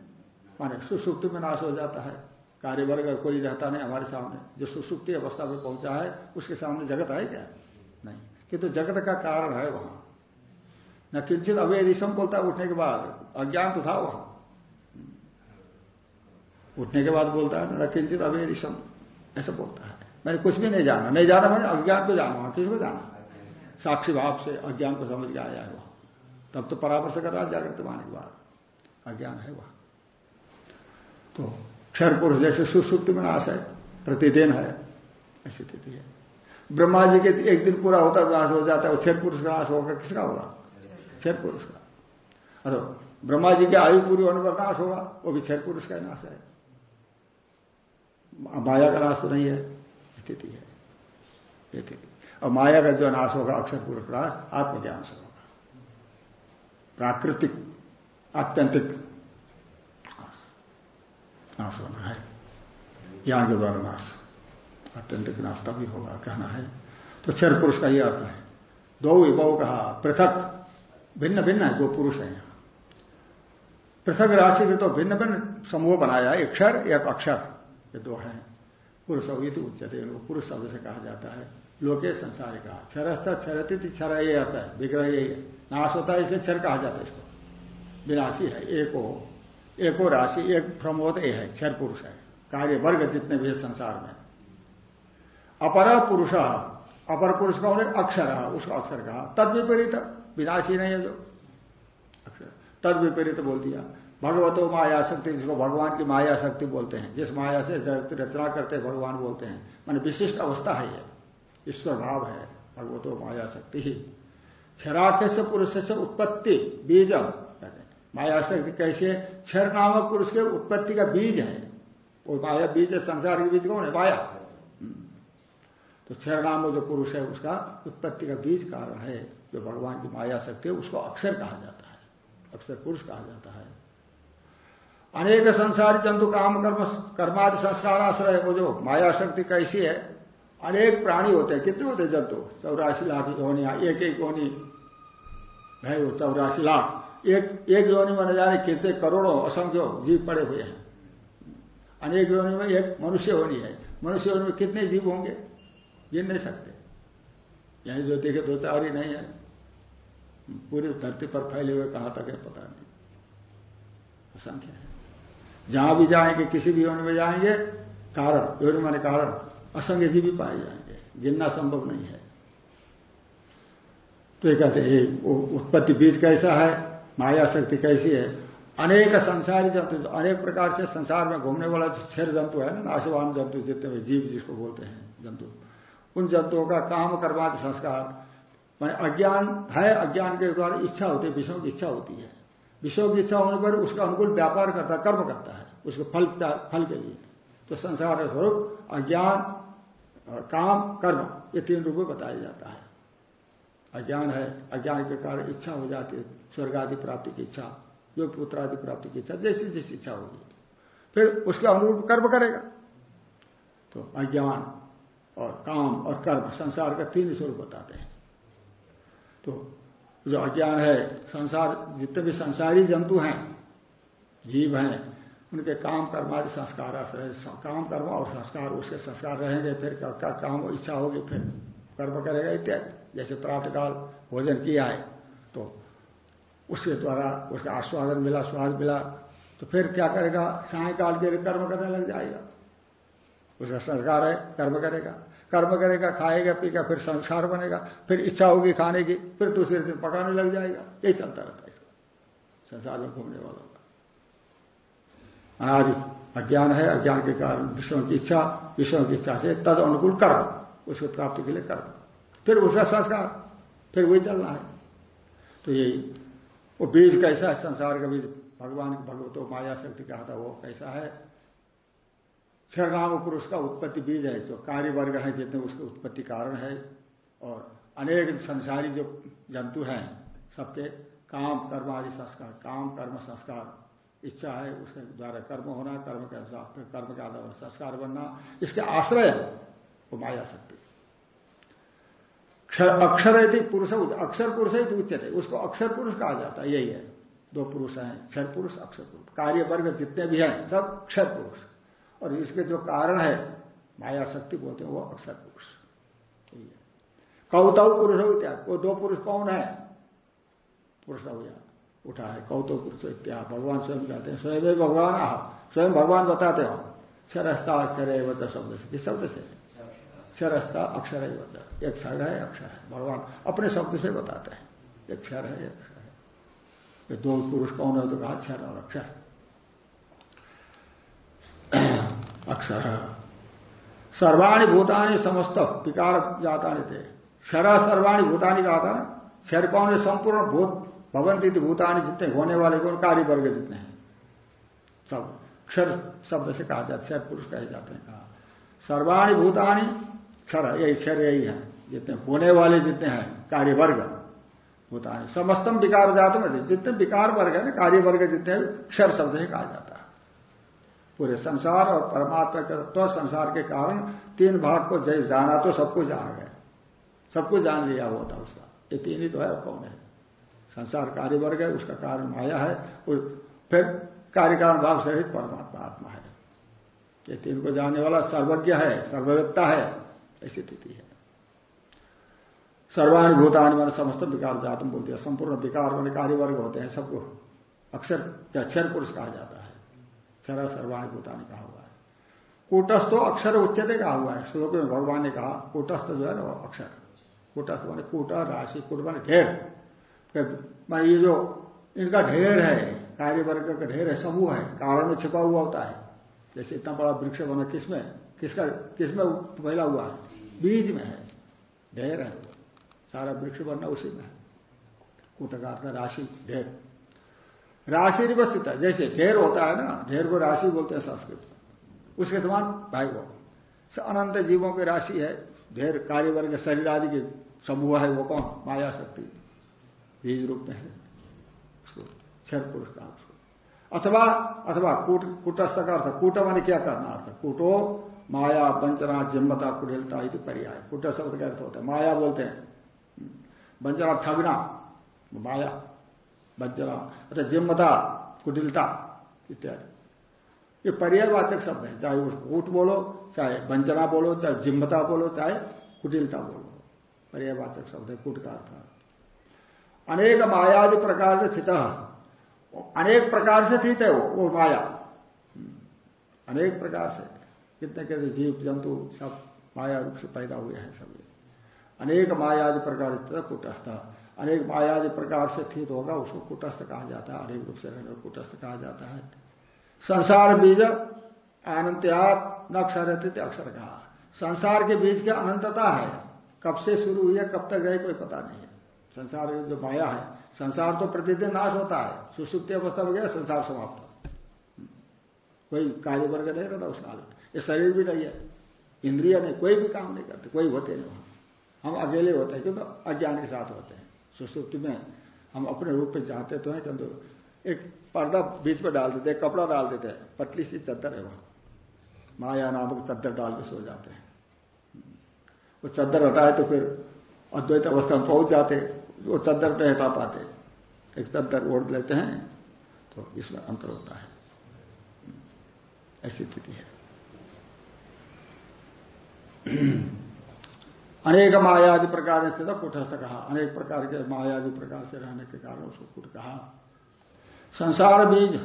A: माने सुसुप्ति में नाश हो जाता है। कार्यवर्ग कोई रहता नहीं हमारे सामने। जो सुसुप्ति अवस्था में पहुँचा है, उसके सामने जगत है क्या? नहीं। किंतु तो जगत का कारण है वहाँ। न किंचित अवेदिशम बोलता है, उठने के बाद। अज्ञान तो था वहाँ। उठने के बाद बोलता है, न किंचित अवेदिशम ऐसा बोलता है। मैंने कुछ भी नहीं जाना। नहीं जाना मैंने अज्ञान को जाना वहाँ किसको जाना। साक्षी भाव से अज्ञान को समझ के आया है वह। तब तो परामर्श कर रहा जागृत माने बाद अज्ञान है वह। तो क्षर पुरुष जैसे सुसुप्त में नाश है, प्रतिदिन है, ऐसी स्थिति है। ब्रह्मा जी के एक दिन पूरा होता नाश हो जाता है क्षर पुरुष का नाश होगा किसका होगा? क्षर पुरुष का। अरे, ब्रह्मा जी की आयु पूरी होने पर नाश होगा, वो भी क्षर पुरुष का नाश है। माया का नाश तो नहीं है, स्थिति है। स्थिति। और माया का जो नाश होगा, अक्षर पुरुष नाश आत्मज्ञान से होगा। प्राकृतिक, आत्यंतिक नाश। होना है। ज्ञान के द्वारा नाश। आत्यंतिक नाश तभी होगा, कहना है। तो क्षर पुरुष का ही अर्थ है। दो विभव कहा, पृथक भिन्न भिन्न है, दो पुरुष है यहाँ। पृथक राशि के तो भिन्न भिन्न समूह बनाया एक क्षर, एक अक्षर, ये दो हैं। पुरुष उच्चते पुरुष शब्द से कहा जाता है। लोके संसार का क्षरस्थ क्षरती क्षर ये अर्थ है, विग्रह यही है। नाश होता है इसे क्षर कहा जाता है इसको। विनाशी है, एको। एको राशि, एक प्रमोद ये है, क्षर पुरुष है। कार्य वर्ग जितने भी है संसार में। अपर पुरुष अपर पुरुष का उन्हें अक्षर उसका अक्षर कहा तद विपरीत, विनाशी नहीं है जो। अक्षर। तद विपरीत बोल दिया। भगवतो माया शक्ति, जिसको भगवान की माया शक्ति बोलते हैं, जिस माया से जगत रचना करते भगवान बोलते हैं। मान विशिष्ट अवस्था है ये। ईश्वर भाव है, भगवतो माया शक्ति ही। क्षराख्य से पुरुष से उत्पत्ति, बीजम माया शक्ति कैसे? क्षर नामक पुरुष के उत्पत्ति का बीज है। वो माया बीज है, संसार के बीज कौन है? माया। तो क्षर नाम जो पुरुष है, उसका उत्पत्ति का बीज कारण है। जो भगवान की माया शक्ति है, उसको अक्षर कहा जाता है। अक्षर पुरुष कहा जाता है। अनेक संसारी जंतु, काम, कर्म, कर्मादि संस्कार आश्रय वो जो माया शक्ति कैसी है अनेक प्राणी होते हैं। कितने होते जंतु चौरासी लाख योनिया एक एक योनि। है वो चौरासी लाख। एक एक योनि में जाने कितने करोड़ों असंख्य जीव पड़े हुए हैं। अनेक योनि में एक मनुष्य होनी है। मनुष्य योनि में कितने जीव होंगे? गिन नहीं सकते। यही जो देखे दो चार ही नहीं है। पूरी धरती पर फैले हुए कहाँ तक है पता नहीं। असंख्य है। जहाँ भी जाएँगे, किसी भी योनि में जाएँगे, कारण। योनि माने कारण। असंग भी पाए जाएँगे गिनना संभव नहीं है। तो ये कहते हैं उत्पत्ति बीज कैसा है, माया शक्ति कैसी है? अनेक संसारी जंतु, अनेक प्रकार से संसार में घूमने वाला जो छेर जंतु है ना, नाशवान जंतु जितने भी जीव जिसको बोलते हैं, जंतु, उन जंतुओं का काम करवा के संस्कार मैंने अज्ञान है, अज्ञान के द्वारा इच्छा होती है, विषयों की इच्छा होती है। विषयों की इच्छा होने पर उसका अनुकूल व्यापार करता कर्म करता है, उसके फल फल के लिए। तो संसार स्वरूप अज्ञान काम, कर्म, ये तीन रूप में बताया जाता है। अज्ञान है, अज्ञान के कारण इच्छा हो जाती है स्वर्ग आदि प्राप्ति की इच्छा, जो पुत्र आदि प्राप्ति की इच्छा, जैसी जैसी इच्छा होगी। फिर उसके अनुरूप कर्म करेगा। तो अज्ञान और काम और कर्म संसार का तीन स्वरूप बताते हैं। तो जो अज्ञान है, संसार, जितने भी संसारी जंतु हैं, जीव हैं उनके काम कर्मादि संस्कार आश्रय काम कर्म और संस्कार, उसके संस्कार रहेंगे, फिर का काम इच्छा होगी, फिर कर्म करेगा इत्यादि। जैसे प्रातःकाल भोजन किया है तो उसके द्वारा उसका आस्वादन मिला, स्वाद मिला तो फिर क्या करेगा? सायकाल के लिए कर्म करने लग जाएगा। उसका संस्कार है, कर्म करेगा। कर्म करेगा, खाएगा पीगा फिर संस्कार बनेगा। फिर इच्छा होगी खाने की, फिर दूसरे दिन पकाने लग जाएगा। यही चलता रहता है। संसार में घूमने वालों। अनादि अज्ञान है, अज्ञान के कारण विषयों की इच्छा, विषयों की इच्छा से तद अनुकूल कर्म, उसके प्राप्ति के लिए कर्म। फिर उसका संस्कार, फिर वही चलना है। तो यही वो बीज कैसा है? संसार का बीज, भगवान भगवतो माया शक्ति कहा था, वो कैसा है? नाम पुरुष का उत्पत्ति बीज है, जो कार्य वर्ग है, जितने उसके उत्पत्ति कारण है। और अनेक संसारी जो जंतु हैं, सबके काम कर्म आदि संस्कार, काम कर्म संस्कार। इच्छा है उसके द्वारा कर्म होना, कर्म के अनुसार कर्म के आधार संस्कार बनना, इसके आश्रय वो माया शक्ति। अक्षर यदि पुरुष अक्षर पुरुष ही उच्चते उसको अक्षर पुरुष कहा जाता है, यही है। दो पुरुष हैं, क्षर पुरुष, अक्षर पुरुष। कार्य वर्ग जितने भी हैं, सब क्षर पुरुष। और इसके जो कारण है, माया शक्ति बोलते हैं, वो अक्षर पुरुष। कौतव पुरुष हो वो दो पुरुष कौन है? पुरुष हो गया। उठा है कौतव पुरुष इत्यादि भगवान स्वयं कहते हैं, स्वयं भगवान आह। स्वयं भगवान बताते हो। क्षरस्ता अक्षर है वह शब्द से। किस शब्द से? क्षरस्ता अक्षर है वह एक क्षर है अक्षर है। भगवान अपने शब्द से बताते हैं। एक क्षर है, एक अक्षर है। ये दो पुरुष कौन है? तो कहा, क्षर और अक्षर। अक्षर। सर्वाणी भूतानी समस्त विकार जाता नहीं थे क्षर सर्वाणी भूतानी कहा था क्षर कौन है? संपूर्ण भूत। भवंती भूतानी जितने होने वाले कौन कार्य वर्ग जितने हैं। सब क्षर शब्द से कहा जाता क्षर पुरुष कहे जाते हैं। कहा, सर्वाणी भूतानी क्षर, यही क्षर यही है। जितने होने वाले जितने हैं कार्य वर्ग भूतानी। समस्तम विकार जाते में जितने विकार वर्ग है ना कार्य वर्ग जितने क्षर शब्द से कहा जाता है। पूरे संसार और परमात्मा के तत्व संसार के कारण तीन भाग को जैसे जाना तो सबको जान गए। सबको जान लिया था उसका। ये तीन ही तो है, कौन है? संसार कार्य वर्ग है, उसका कारण माया है, और फिर कार्य कारण भाव सहित परमात्मा आत्मा है। ये तीन को जानने वाला सर्वज्ञ है सर्वव्यता है, ऐसी स्थिति है। सर्वाणी भूतानि मान समस्त विकार जातम बोलते हैं, संपूर्ण विकार मान कार्य वर्ग होते हैं, सबको अक्षर अक्षर पुरुष कहा जाता है। क्षर सर्वाणी भूतानी कहा हुआ है। कूटस्थ तो अक्षर उच्चते कहा हुआ है, श्लोक में भगवान ने कहा, कूटस्थ जो है ना अक्षर। कूटस्थ मान कूट, राशि कूट मान मान ये जो इनका ढेर है कार्य वर्ग का ढेर है, समूह है, कारण में छिपा हुआ होता है। जैसे इतना बड़ा वृक्ष बना किसमें किसका किसमें फैला हुआ है? बीज में है। ढेर है। सारा वृक्ष बनना उसी में है। कूटकार राशि, ढेर। राशि निवस्थित है। जैसे ढेर होता है ना, ढेर को राशि बोलते हैं संस्कृत। उसके समान भाई वो। अनंत जीवों की राशि है। ढेर कार्य वर्ग शरीर आदि के समूह है वो कौन? माया शक्ति। बीज रूप में है क्षर पुरुष का उसको अथवा अथवा कूट कुटस्थ का अर्थ कूट माने क्या करना अर्थ कूटो, माया, वंचना जिम्मता कुटिलता, इति पर्याय। कुट शब्द का अर्थ होता है। माया बोलते हैं। वंचना ठगना माया वज्रा अच्छा जिम्मता कुटिलता इत्यादि। ये पर्यायवाचक शब्द है। चाहे उसको कूट बोलो, चाहे वंचना बोलो, चाहे जिम्मता बोलो, चाहे कुटिलता बोलो। पर्यायवाचक शब्द है, कूट का अर्थ अनेक मायादि प्रकार से स्थित अनेक प्रकार से स्थित है वो वो माया। अनेक प्रकार से। कितने कितने जीव, जंतु, सब माया रूप से पैदा हुए हैं सभी अनेक मायादि प्रकार कुटस्थ। अनेक मायादि प्रकार से स्थित होगा, उसको कुटस्थ कहा जाता है। अनेक रूप से रहने कुटस्थ कहा जाता है। संसार बीज अनंत्यात न अक्षर अक्षर कहा। संसार के बीज की अनंतता है। कब से शुरू हुई है, कब तक गए कोई पता नहीं है। संसार जो माया है, संसार तो प्रतिदिन नाश होता है। सुसुप्ति अवस्था में गया, संसार समाप्त कोई कार्य वर्ग नहीं रहता उस काल ये शरीर भी नहीं है। इंद्रिया नहीं कोई भी काम नहीं करते, कोई होते नहीं वहाँ। हम अकेले होते हैं, क्योंकि अज्ञान के साथ होते हैं। सुसुप्ति में हम अपने रूप में जाते तो हैं, किंतु एक पर्दा बीच में डाल देते हैं कपड़ा डाल देते हैं पतली सी चद्दर है वहाँ। माया नामक चद्दर डाल के सो जाते हैं। वो चद्दर हटाए तो फिर अद्वैत अवस्था में पहुँच जाते वो चद्दर नहीं हटा पाते एक चद्दर ओढ़ लेते हैं तो इसमें अंतर होता है। ऐसी स्थिति है। अनेक मायादि प्रकार से तो कुटस्थ कहा। अनेक प्रकार के मायादि प्रकार से रहने के कारण उसको कुट कहा। संसार बीज,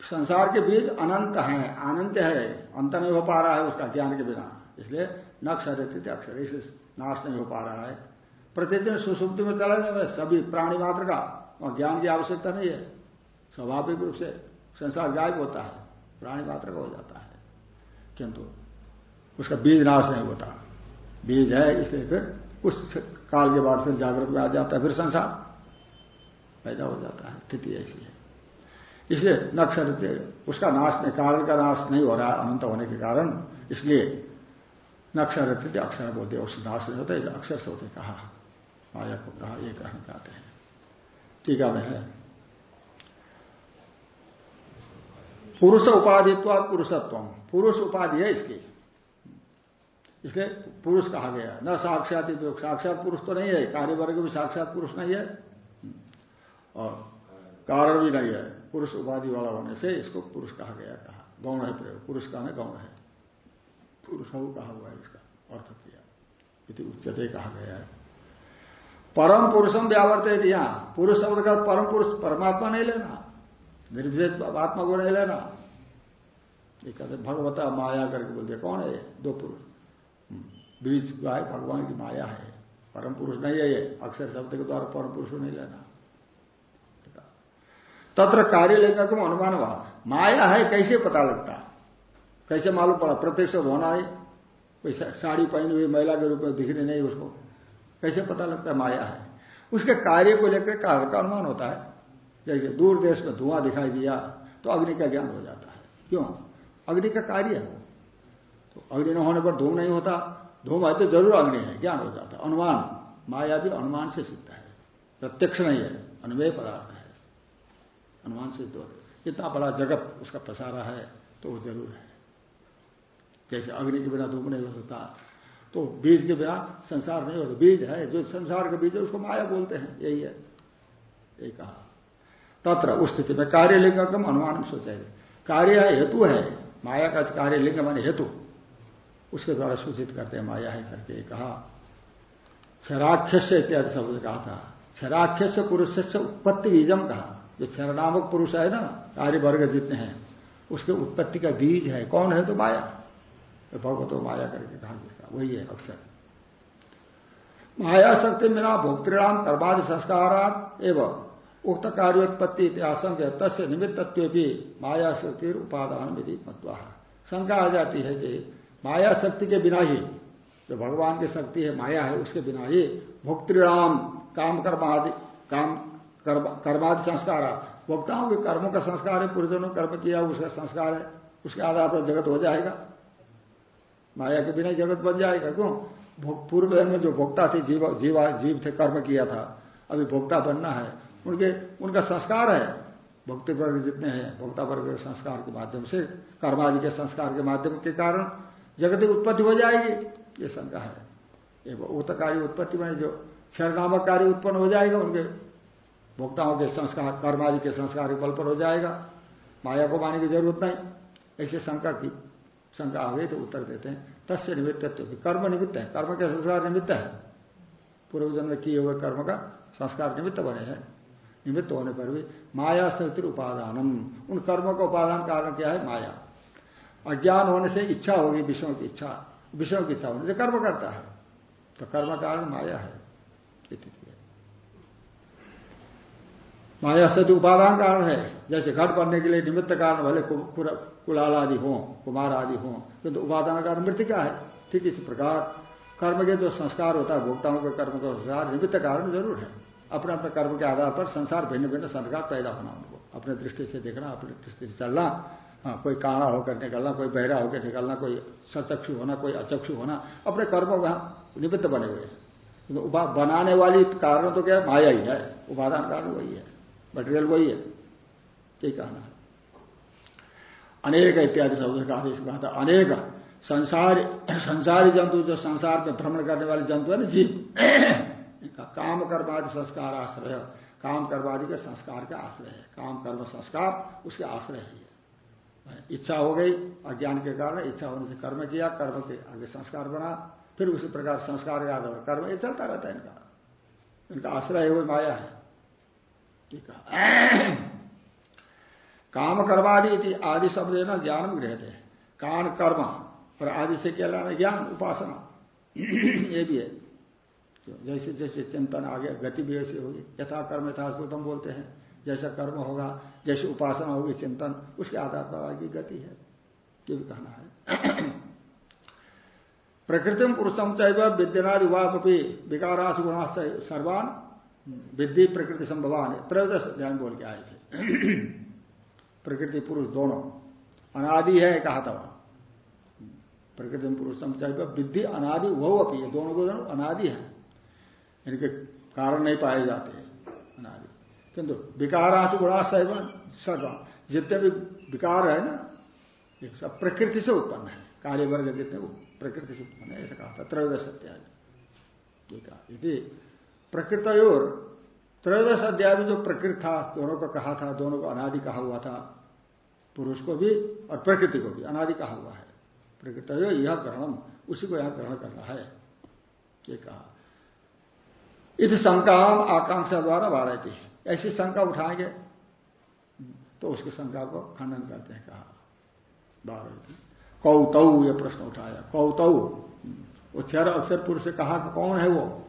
A: संसार के बीज अनंत है अनंत है, अंत नहीं हो पा रहा है उसका ज्ञान के बिना। इसलिए न अक्षर अक्षर इसे नाश नहीं हो पा रहा है। प्रतिदिन सुसुप्ति में चला जाता है, सभी प्राणी मात्र का। और ज्ञान की आवश्यकता नहीं है। स्वाभाविक रूप से संसार गायब होता है, प्राणी मात्र का हो जाता है। किंतु उसका बीज नाश नहीं होता। बीज है, इसलिए फिर कुछ काल के बाद फिर जागृत में आ जाता है, फिर संसार पैदा हो जाता है, स्थिति ऐसी है। इसलिए नक्षर उसका नाश नहीं कारण का नाश नहीं हो रहा है अनंत होने के कारण, इसलिए नक्षर अक्षर बोलते उस नाश नहीं होता अक्षर से होते कहा। माया को कहा, ये कहना चाहते हैं? टीका में है। पुरुष उपाधित्व पुरुषत्व पुरुष उपाधि है इसकी। इसलिए पुरुष कहा गया न साक्षात साक्षात पुरुष तो नहीं है। कार्य वर्ग भी साक्षात पुरुष नहीं है। और कारण भी नहीं है। पुरुष उपाधि वाला होने से इसको पुरुष कहा गया कहा। गौण है प्रयोग। पुरुष का गौण है। पुरुष कहा हुआ है इसका अर्थ किया। उच्चते कहा गया है। परम पुरुषम व्यावर्त है यहाँ पुरुष शब्द का परम पुरुष परमात्मा नहीं लेना। निर्विशेष आत्मा को नहीं लेना। ये कहते भगवता माया करके बोलते कौन है दो पुरुष। हम्म। बीज गाय भगवान की माया है। परम पुरुष नहीं है ये। अक्षर शब्द के द्वारा परम पुरुष नहीं लेना। तत्र कार्य लेकर तुम अनुमान हुआ। माया है, कैसे पता लगता? कैसे मालूम पड़ा? प्रत्यक्ष होना है। कोई साड़ी पहनी हुई महिला के रूप में दिखने नहीं उसको। कैसे पता लगता है? माया है। उसके कार्य को लेकर कार्य का अनुमान होता है। जैसे दूर देश में धुआँ दिखाई दिया तो अग्नि का ज्ञान हो जाता है। क्यों? अग्नि का कार्य है तो अग्नि न होने पर धूम नहीं होता। धूम है तो ज़रूर अग्नि है, ज्ञान हो जाता है। अनुमान, माया भी अनुमान से सिद्ध है। प्रत्यक्ष नहीं है अनुमेय पदार्थ है। अनुमान सिद्ध हो। इतना बड़ा जगत उसका पसारा है तो वो ज़रूर है। जैसे अग्नि के बिना धूम नहीं हो सकता तो बीज के बिना संसार नहीं होता। बीज है, जो संसार का बीज है, उसको माया बोलते हैं। यही है। यही कहा। तत्र उस स्थिति में कार्य लिंग कम अनुमान सोचा कार्य हेतु है। माया का कार्य लिंग मान हेतु। उसके द्वारा सूचित करते हैं माया है करके। कहा। क्षराक्षस इत्यादि शब्द कहा था। क्षराक्षस पुरुष से उत्पत्ति बीजम कहा। जो क्षर नामक पुरुष है ना कार्य वर्ग जितने हैं, उसके उत्पत्ति का बीज है। कौन है तो माया। भगवतो माया करके कहा जिसका वही है अक्सर माया शक्ति बिना भोक्तृणाम कर्मादि संस्कारात एवं उक्त कार्योत्पत्ति आशंक तस्य निमित्तत्व भी माया शक्ति उपादान विधि मतवा शंका आ जाती है कि माया शक्ति के बिना ही, जो भगवान की शक्ति है, माया है, उसके बिना ही भोक्तृणाम काम कर्मादि काम कर्मादि संस्कार भोक्ताओं के कर्मों का संस्कार है पूर्वजनों कर्म किया, उसका संस्कार है, उसके आधार पर जगत हो जाएगा। माया के बिना जगत बन जाएगा, क्यों? पूर्व में जो भोक्ता थे, जीव, जीवा, जीव थे, कर्म किया था, अभी भोक्ता बनना है। उनके, उनका संस्कार है। भक्ति वर्ग जितने हैं, भोक्ता वर्ग के संस्कार के माध्यम से, कर्मादि के संस्कार के माध्यम के कारण जगत की उत्पत्ति हो जाएगी। ये शंका है। उत कार्य उत्पत्ति में जो क्षर नामक कार्य उत्पन्न हो जाएगा, उनके भोक्ताओं के संस्कार, कर्मादि के संस्कार के बल पर हो जाएगा। माया को माने की ज़रूरत नहीं। ऐसे शंका की शंका आ गई तो उत्तर देते हैं। तस्य निमित्त कर्म निमित्त है। कर्म के संस्कार निमित्त है? पूर्व जन्म किए हुए कर्म का संस्कार निमित्त बने हैं। निमित्त होने पर भी माया शक्ति उपादानम। उन कर्मों का उपादान कारण क्या है? माया। अज्ञान होने से इच्छा होगी, विषयों की इच्छा, विषयों की इच्छा होने से कर्म करता है। तो कर्म कारण माया है। माया सती उपादान कारण है। जैसे घट बनने के लिए निमित्त कारण भले कुलाल आदि हो, कुमार आदि हो, किंतु तो उपादान कारण मृत्यु क्या है? ठीक इसी प्रकार, कर्म के जो संस्कार होता है, भोक्ताओं के कर्म का संस्कार निमित्त कारण ज़रूर है। अपने अपने कर्म के आधार पर संसार भिन्न भिन्न संस्कार पैदा होना उनको। अपने दृष्टि से देखना, अपनी दृष्टि से चलना हाँ कोई काणा होकर निकलना, कोई बहरा होकर निकलना, कोई सचक्षु होना, कोई अचक्षु होना, अपने कर्म वहाँ निमित्त बने हुए हैं। बनाने वाली कारण तो क्या माया ही है। उपादान कारण वही है। मटेरियल वही है। यही कहना है। अनेक इत्यादि शब्द का आदेश कहा था, अनेक संसार, संसारी जंतु जो संसार में भ्रमण करने वाले जंतु है ना, जीव। इनका काम कर्मादि संस्कार आश्रय काम कर्मादि के संस्कार का आश्रय है। काम कर्म संस्कार उसके आश्रय ही है। इच्छा हो गई, अज्ञान के कारण इच्छा होने से कर्म किया, कर्म के आगे संस्कार बना, फिर उसी प्रकार संस्कार याद और कर्म ये चलता रहता है इनका। इनका आश्रय हुई माया है। काम कर्मादि आदि शब्द है ना ज्ञान में रहते कान कर्म और आदि से क्या लाना ज्ञान, उपासना। ये भी है। जैसे जैसे चिंतन आगे, गति भी ऐसी होगी। यथा कर्म, यथा बोलते हैं। जैसा कर्म होगा, जैसे उपासना होगी, चिंतन, उसके आधार पर आगे गति है। ये भी कहना है। प्रकृतिम पुरुषम चाहे विद्यनादि वापी विकाराश गुणा सर्वान विद्धि, प्रकृति, संभवान, त्रयोदश ध्यान बोल के आए थे। प्रकृति, पुरुष दोनों। अनादि है, कहा था वहाँ। प्रकृति, पुरुष विद्धि, अनादि वो अपी है, दोनों दोनों अनादि है। इनके कारण नहीं पाए जाते हैं, अनादि। किंतु विकाराश गुणा सैवन जितने भी विकार है ना सब प्रकृति से उत्पन्न है। कार्य वर्ग जितने, वो प्रकृति से उत्पन्न है, ऐसा कहा था, त्रयोदश अध्याय। प्रकृत और त्रयोदश अध्याय में जो प्रकृत था, दोनों को कहा था, दोनों को अनादि कहा हुआ था, पुरुष को भी और प्रकृति को भी अनादि कहा हुआ है। प्रकृत यह ग्रहण, उसी को यह ग्रहण करना है, ये कहा। इस शंका आकांक्षा द्वारा बारह ऐसी शंका उठाएँगे तो उसकी शंका को खंडन करते हैं, कहा। बारह कौतऊ यह प्रश्न उठाया। कौतऊ वो अक्षर पुरुष से कहा कौन है वो?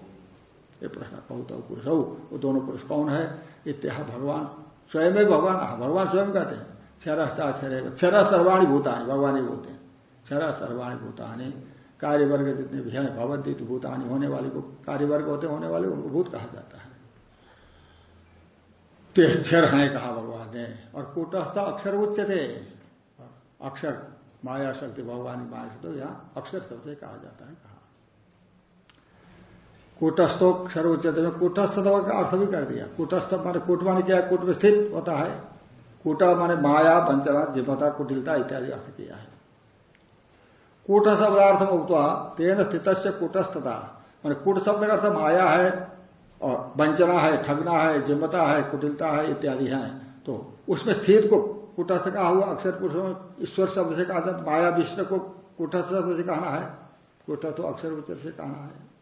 A: ये प्रश्न कौतौ पुरुष हो। वो दोनों पुरुष कौन है? इत्या भगवान। स्वयं भगवान। भगवान स्वयं कहते हैं। क्षरा क्षर क्षरा सर्वाणी भूतानी, भगवान ही बोलते हैं। क्षरा सर्वाणी भूतानी। कार्य वर्ग जितने भी हैं भवंती तो भूतानी होने वाले को कार्य वर्ग होते होने वाले उनको भूत कहा जाता है। तो क्षर है कहा भगवान ने। और कूटस्थ अक्षर उच्च थे। अक्षर, माया शक्ति, भगवान माया से तो यहाँ अक्षर सबसे कहा जाता है, कहा कूटस्थो क्षर में कूटस्थ का अर्थ भी कर दिया। कूटस्थ माने कूट माने क्या कूट में स्थित होता है। कूटा माने माया पंचना जिपता कुटिलता इत्यादि अर्थ किया है। कूट शब्दार्थ उगता तेन स्थित कूटस्थता। मान कूट शब्द का अर्थ माया है और वंचना है, ठगना है, जिम्मता है, कुटिलता है इत्यादि है। तो उसमें स्थित को कुटस्थ कहा हुआ, अक्षर पुरुषों ईश्वर शब्द से कहा माया विष्णु को कुटस्थ शब्द से कहना है। कुटस्थ अक्षर उच्चर से कहना है।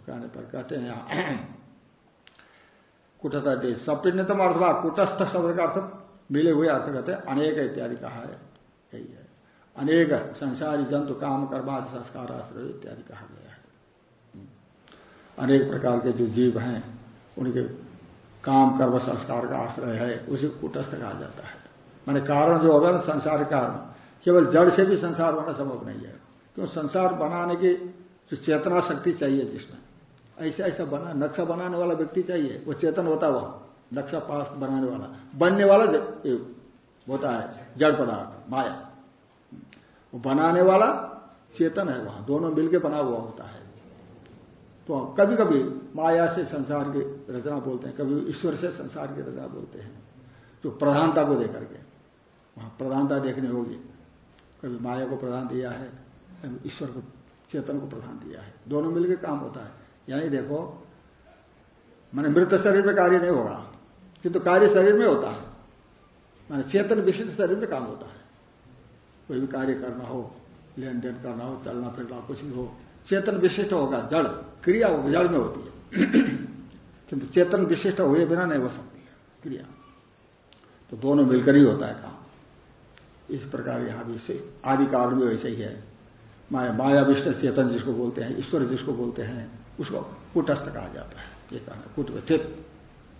A: कहने पर कहते हैं [CLEARS THROAT] कुटस्थ देश सपिन्नतम अर्थवा कुटस्थ शब्द का अर्थ मिले हुए अर्थ कहते हैं, अनेक इत्यादि कहा है, यही है। अनेक संसारी जंतु, काम, कर्मादि, संस्कार, आश्रय इत्यादि कहा गया है। अनेक प्रकार के जो जीव हैं, उनके काम, कर्म, संस्कार का आश्रय है, उसे कुटस्थ कहा जाता है। माने कारण जो होगा ना, संसार कारण, केवल जड़ से भी संसार होना संभव नहीं है। क्यों? संसार बनाने की जो चेतना शक्ति चाहिए जिसमें। ऐसा ऐसा बना, नक्शा बनाने वाला व्यक्ति चाहिए, वो चेतन होता वह, नक्शा पास बनाने वाला। बनने वाला होता है जड़ पदार्थ, माया। वो बनाने वाला चेतन है वहाँ, दोनों मिलकर बना हुआ होता है। तो कभी कभी माया से संसार की रचना बोलते हैं, कभी ईश्वर से संसार की रचना बोलते हैं। तो प्रधानता को देकर के वहाँ प्रधानता देखने होगी। कभी माया को प्रधान दिया है ईश्वर को, चेतन को प्रधान दिया है। दोनों मिलकर काम होता है। यही देखो, मैंने मृत शरीर में कार्य नहीं होगा, किंतु कार्य शरीर में होता है। मैंने चेतन विशिष्ट शरीर में काम होता है। कोई भी कार्य करना हो लेन देन करना हो, चलना फिरना कुछ भी हो, चेतन विशिष्ट होगा, जड़, क्रिया जड़ में होती है। [CLEARS THROAT] किंतु चेतन विशिष्ट हुए बिना नहीं हो सकती है, क्रिया। तो दोनों मिलकर ही होता है काम। इस प्रकार यहाँ भी आदि काल में वैसे ही है। माया माया चेतन जिसको बोलते हैं, ईश्वर जिसको बोलते हैं उसको कुटस्थ कहा जाता है। ये कहना कुट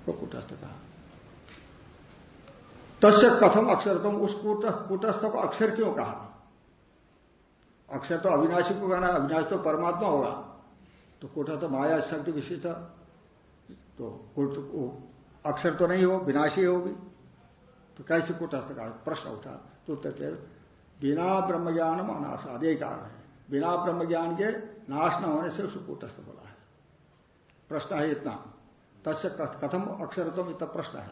A: को कुटस्थ कहा। तस्य कथम अक्षर तुम उस कुटस्थ को अक्षर क्यों कहा? अक्षर तो अविनाशी को कहना अविनाश तो परमात्मा होगा। तो कुटस्थ तो माया शक्ति विशिष्ट। तो अक्षर तो नहीं हो, विनाशी होगी। तो कैसे कुटस्थ का प्रश्न उठा। तो उत्तर बिना ब्रह्म ज्ञान अनाशाद यही कारण है। बिना ब्रह्म ज्ञान के नाश न होने से उसको कुटस्थ बोला। प्रश्न है इतना। तस्य कथम अक्षरत्व इतना प्रश्न है।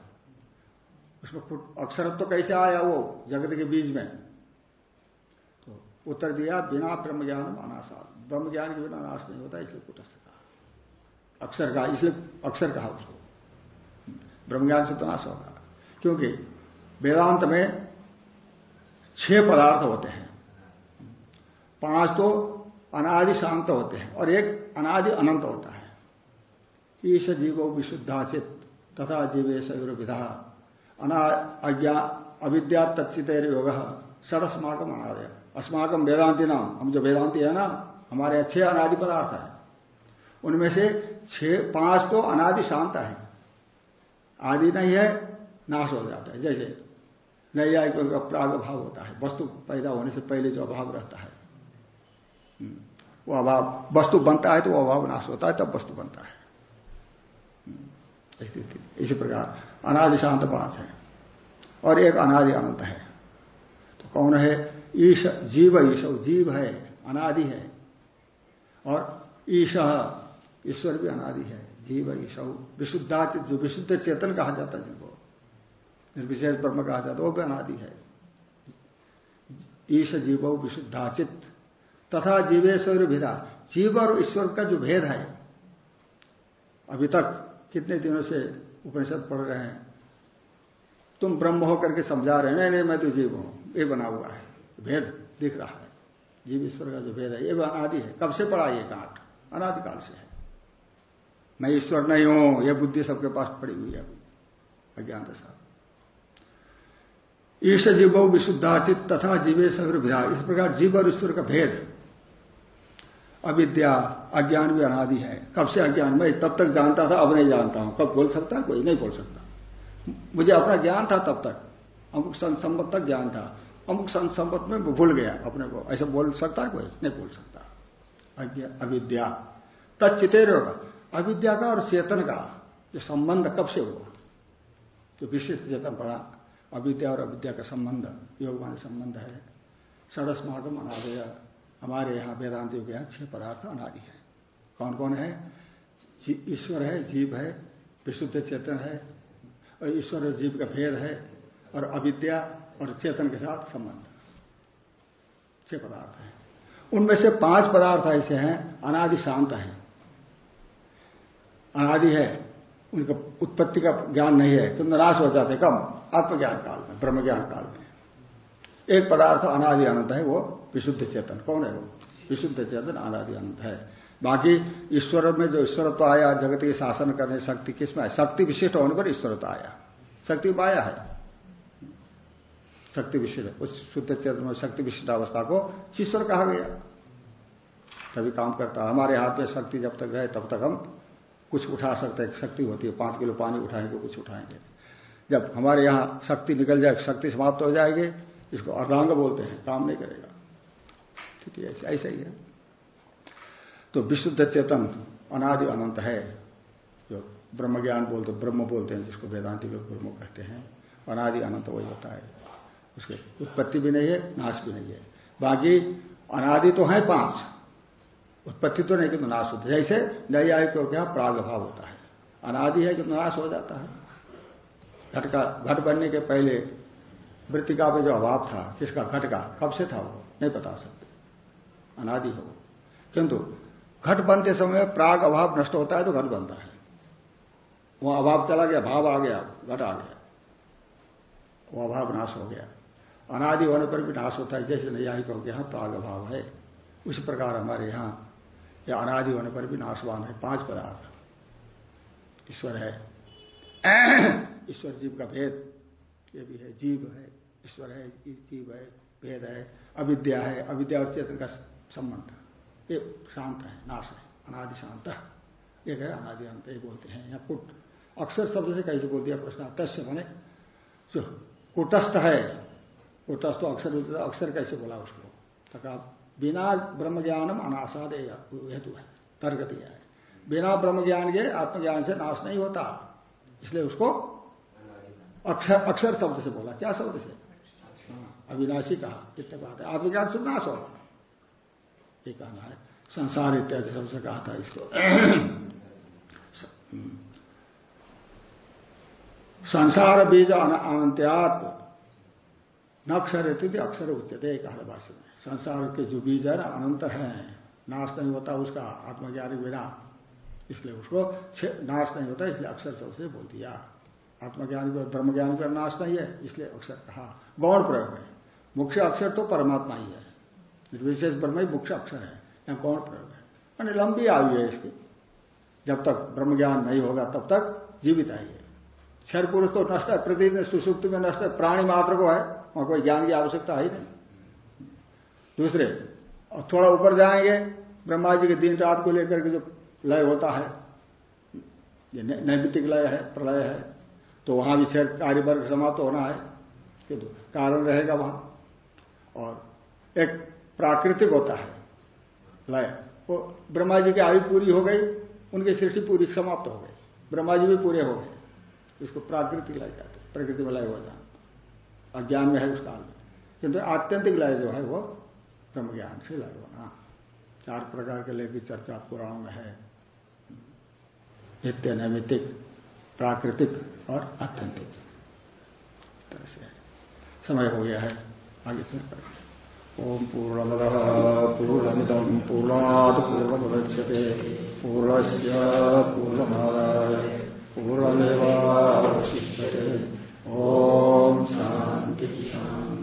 A: उसमें अक्षरत्व तो कैसे आया वो जगत के बीज में? तो उत्तर दिया, बिना ब्रह्म ज्ञान अनाशाद ब्रह्म ज्ञान के बिना नाश नहीं होता, इसलिए कुटस्थ कहा। अक्षर का इसलिए अक्षर कहा उसको। ब्रह्म ज्ञान से तो नाश होगा। क्योंकि वेदांत में छह पदार्थ होते हैं। पाँच तो अनादि शांत होते हैं और एक अनादि अनंत होता है। ईश जीवो विशुद्धाचित तथा जीवेश विधा अना अज्ञा अविद्या तत्चित योग षडस्माकम अनादय। अस्माकम वेदांति नाम हम जो वेदांति है ना हमारे अच्छे अनादि पदार्थ है। उनमें से छह पाँच तो अनादि शांत है। आदि नहीं है नाश हो जाता है। जैसे नैयायिकों का प्राग अभाव होता है वस्तु पैदा होने से पहले जो अभाव रहता है। हम्म, वो अभाव वस्तु बनता है तो वो अभाव नाश होता है तब वस्तु बनता है। स्थिति इसी प्रकार। अनादि शांत पाँच है। और एक अनादि अनंत है। तो कौन है? ईश, जीव ईश। जीव है, अनादि है। और ईश, ईश्वर भी अनादि है। जीव ईश विशुद्धाचित जो विशुद्ध चेतन कहा जाता है जिनको। निर्विशेष ब्रह्म कहा जाता है, वो भी अनादि है। ईश, जीव विशुद्धाचित तथा जीवेश्वर विधा जीव और ईश्वर का जो भेद है, अभी तक कितने दिनों से उपनिषद पढ़ रहे हैं? तुम ब्रह्म होकर के समझा रहे हैं, नहीं नहीं, मैं तो जीव हूँ, ये बना हुआ है, भेद दिख रहा है, जीव ईश्वर का जो भेद है, ये अनादि है, कब से पड़ा ये कांट अनादिकाल से है। मैं ईश्वर नहीं हूँ, ये बुद्धि सबके पास पड़ी हुई है अज्ञान दशा ईश जीव विशुद्धाचित तथा जीवेश विधा इस प्रकार जीव और ईश्वर का भेद, अविद्या अज्ञान भी अनादि है। कब से अज्ञान? मैं तब तक जानता था, अब नहीं जानता हूँ। कब बोल सकता, कोई नहीं बोल सकता। मुझे अपना ज्ञान था तब तक। अमुक संसंबत तक ज्ञान था। अमुक संसंबत में भूल गया अपने को। ऐसा बोल सकता, कोई नहीं बोल सकता। अविद्या। तत्चितेर होगा अविद्या का और चेतन का जो संबंध कब से हुआ? जो विशिष्ट चेतन पड़ा। अविद्या और अविद्या का संबंध योग मान संबंध है। षडस्मार्गम अनादय। हमारे यहाँ वेदांतियों के यहाँ छह पदार्थ अनादि है। कौन कौन है ईश्वर है, जीव है, विशुद्ध चेतन है, और ईश्वर और जीव का भेद है, और अविद्या और चेतन के साथ संबंध। छह पदार्थ है। उनमें से पाँच पदार्थ ऐसे हैं, अनादि शांत है। अनादि है, उनका उत्पत्ति का ज्ञान नहीं है तो नाश हो जाते कम, आत्मज्ञान काल में ब्रह्म ज्ञान काल में। एक पदार्थ अनादि अनंत है, वो विशुद्ध चेतन। कौन है वो? विशुद्ध चेतन, अनादि अनंत है। बाकी ईश्वर में जो ईश्वरत्व आया, जगत के शासन करने शक्ति किसमें है शक्ति विशिष्ट होने पर ईश्वरत्व आया। शक्ति पाया है। शक्ति विशिष्ट, उस शुद्ध चेतन में शक्ति विशिष्ट अवस्था को ईश्वर कहा गया। सभी काम करता हमारे हाथ में शक्ति जब तक रहे, तब तक हम कुछ उठा सकते हैं। शक्ति होती है। पाँच किलो पानी उठाएँगे, कुछ उठाएँगे। जब हमारे यहाँ शक्ति निकल जाए, शक्ति समाप्त हो जाएगी, इसको अर्धांग बोलते हैं। काम नहीं करेगा। ठीक है ऐसा ही है। तो विशुद्ध चेतन अनादि अनंत है। जो ब्रह्म ज्ञान बोलते, ब्रह्म बोलते हैं, जिसको वेदांति लोग ब्रह्म कहते हैं, अनादि अनंत वही होता है। उसके उत्पत्ति भी नहीं है, नाश भी नहीं है। बाकी अनादि तो है पाँच। उत्पत्ति तो नहीं, किंतु नाश होता जैसे नैयायिक को क्या प्राग भाव होता है। अनादि है, किंतु नाश हो जाता है। घट का, घट बनने के पहले वृत्तिका पे जो अभाव था, किसका घट का, कब से था वो? नहीं बता सकते। अनादि हो। किंतु घट बनते समय प्राग अभाव नष्ट होता है तो घट बनता है। वो अभाव चला गया, भाव आ गया, घट आ गया। वो अभाव नाश हो गया। अनादि होने पर भी नाश होता है, जैसे नैयायिक हो गया प्राग अभाव है। उसी प्रकार हमारे यहाँ या अनादि होने पर भी नाशवान है। पाँच पदार्थ। ईश्वर है। [COUGHS] ईश्वर जीव का भेद, ये भी है। जीव है, ईश्वर है, जीव है, भेद है, अविद्या है। अविद्या और चेतन का संबंध। ये शांत है नाश है अनादि शांत एक है अनादि अंत ये बोलते हैं या कुट। अक्षर शब्द से कैसे बोल दिया प्रश्न तस्य बने जो कुटस्थ है कुटस्थ तो अक्षर अक्षर कैसे बोला उसको? तक आप बिना ब्रह्म ज्ञानम अनासाद हेतु है तर्क दिया है। बिना ब्रह्म ज्ञान के आत्मज्ञान से नाश नहीं होता। इसलिए उसको अक्षर अक्षर शब्द से बोला। क्या शब्द से? हाँ, अविनाशी कहा इतने बात है आत्मज्ञान से नाश होगा। ये कहना है। संसार इत्यादि सबसे कहा था इसको। संसार बीज अनंत्यात न अक्षर अक्षर उच्चते कहा भाषण में। संसार के जो बीज है ना, अनंत है। नाश नहीं होता उसका आत्मज्ञान बिना, इसलिए उसको नाश नहीं होता, इसलिए अक्षर सबसे बोल दिया। आत्मज्ञान को ब्रह्म ज्ञान का नाश नहीं है, इसलिए अक्षर कहा गौण प्रयोग है। मुख्य अक्षर तो परमात्मा ही है। निर्विशेष ब्रह्म ही मुख्य अक्षर है या कौन प्रयोग है? मैंने लंबी आयु है इसकी। जब तक ब्रह्म ज्ञान नहीं होगा, तब तक जीवित आइए क्षर पुरुष तो नष्ट है प्रतिदिन सुसुप्त में नष्ट है, प्राणी मात्र को है, वहाँ कोई ज्ञान की आवश्यकता है नहीं। दूसरे, और थोड़ा ऊपर जाएँगे ब्रह्मा जी के दिन रात को लेकर के जो लय होता है, ये नैमितिक लय है, प्रलय है तो वहाँ भी क्षर कार्य वर्ग समाप्त होना है कारण रहेगा वहाँ। और एक प्राकृतिक होता है। लय वो ब्रह्मा जी की आयु पूरी हो गई, उनकी सृष्टि पूरी समाप्त हो गई। ब्रह्मा जी भी पूरे हो गए। इसको प्राकृतिक लय कहते हैं, प्रकृति में लय हो जाना अज्ञान में है उस काल में किंतु आत्यंतिक लय जो है, वो ब्रह्म ज्ञान से लय होना चार प्रकार के लय की चर्चा पुराणों में है। नित्य नैमितिक प्राकृतिक और आत्यंतिक। तरह से समय हो गया है। आगे फिर ओम पूर्णमद पूर्णमिदम पूर्णात पूर्णमुदच्यते पूर्णस्य पूर्णमादाय पूर्णमेवावशिष्यते। ओम शांति शांति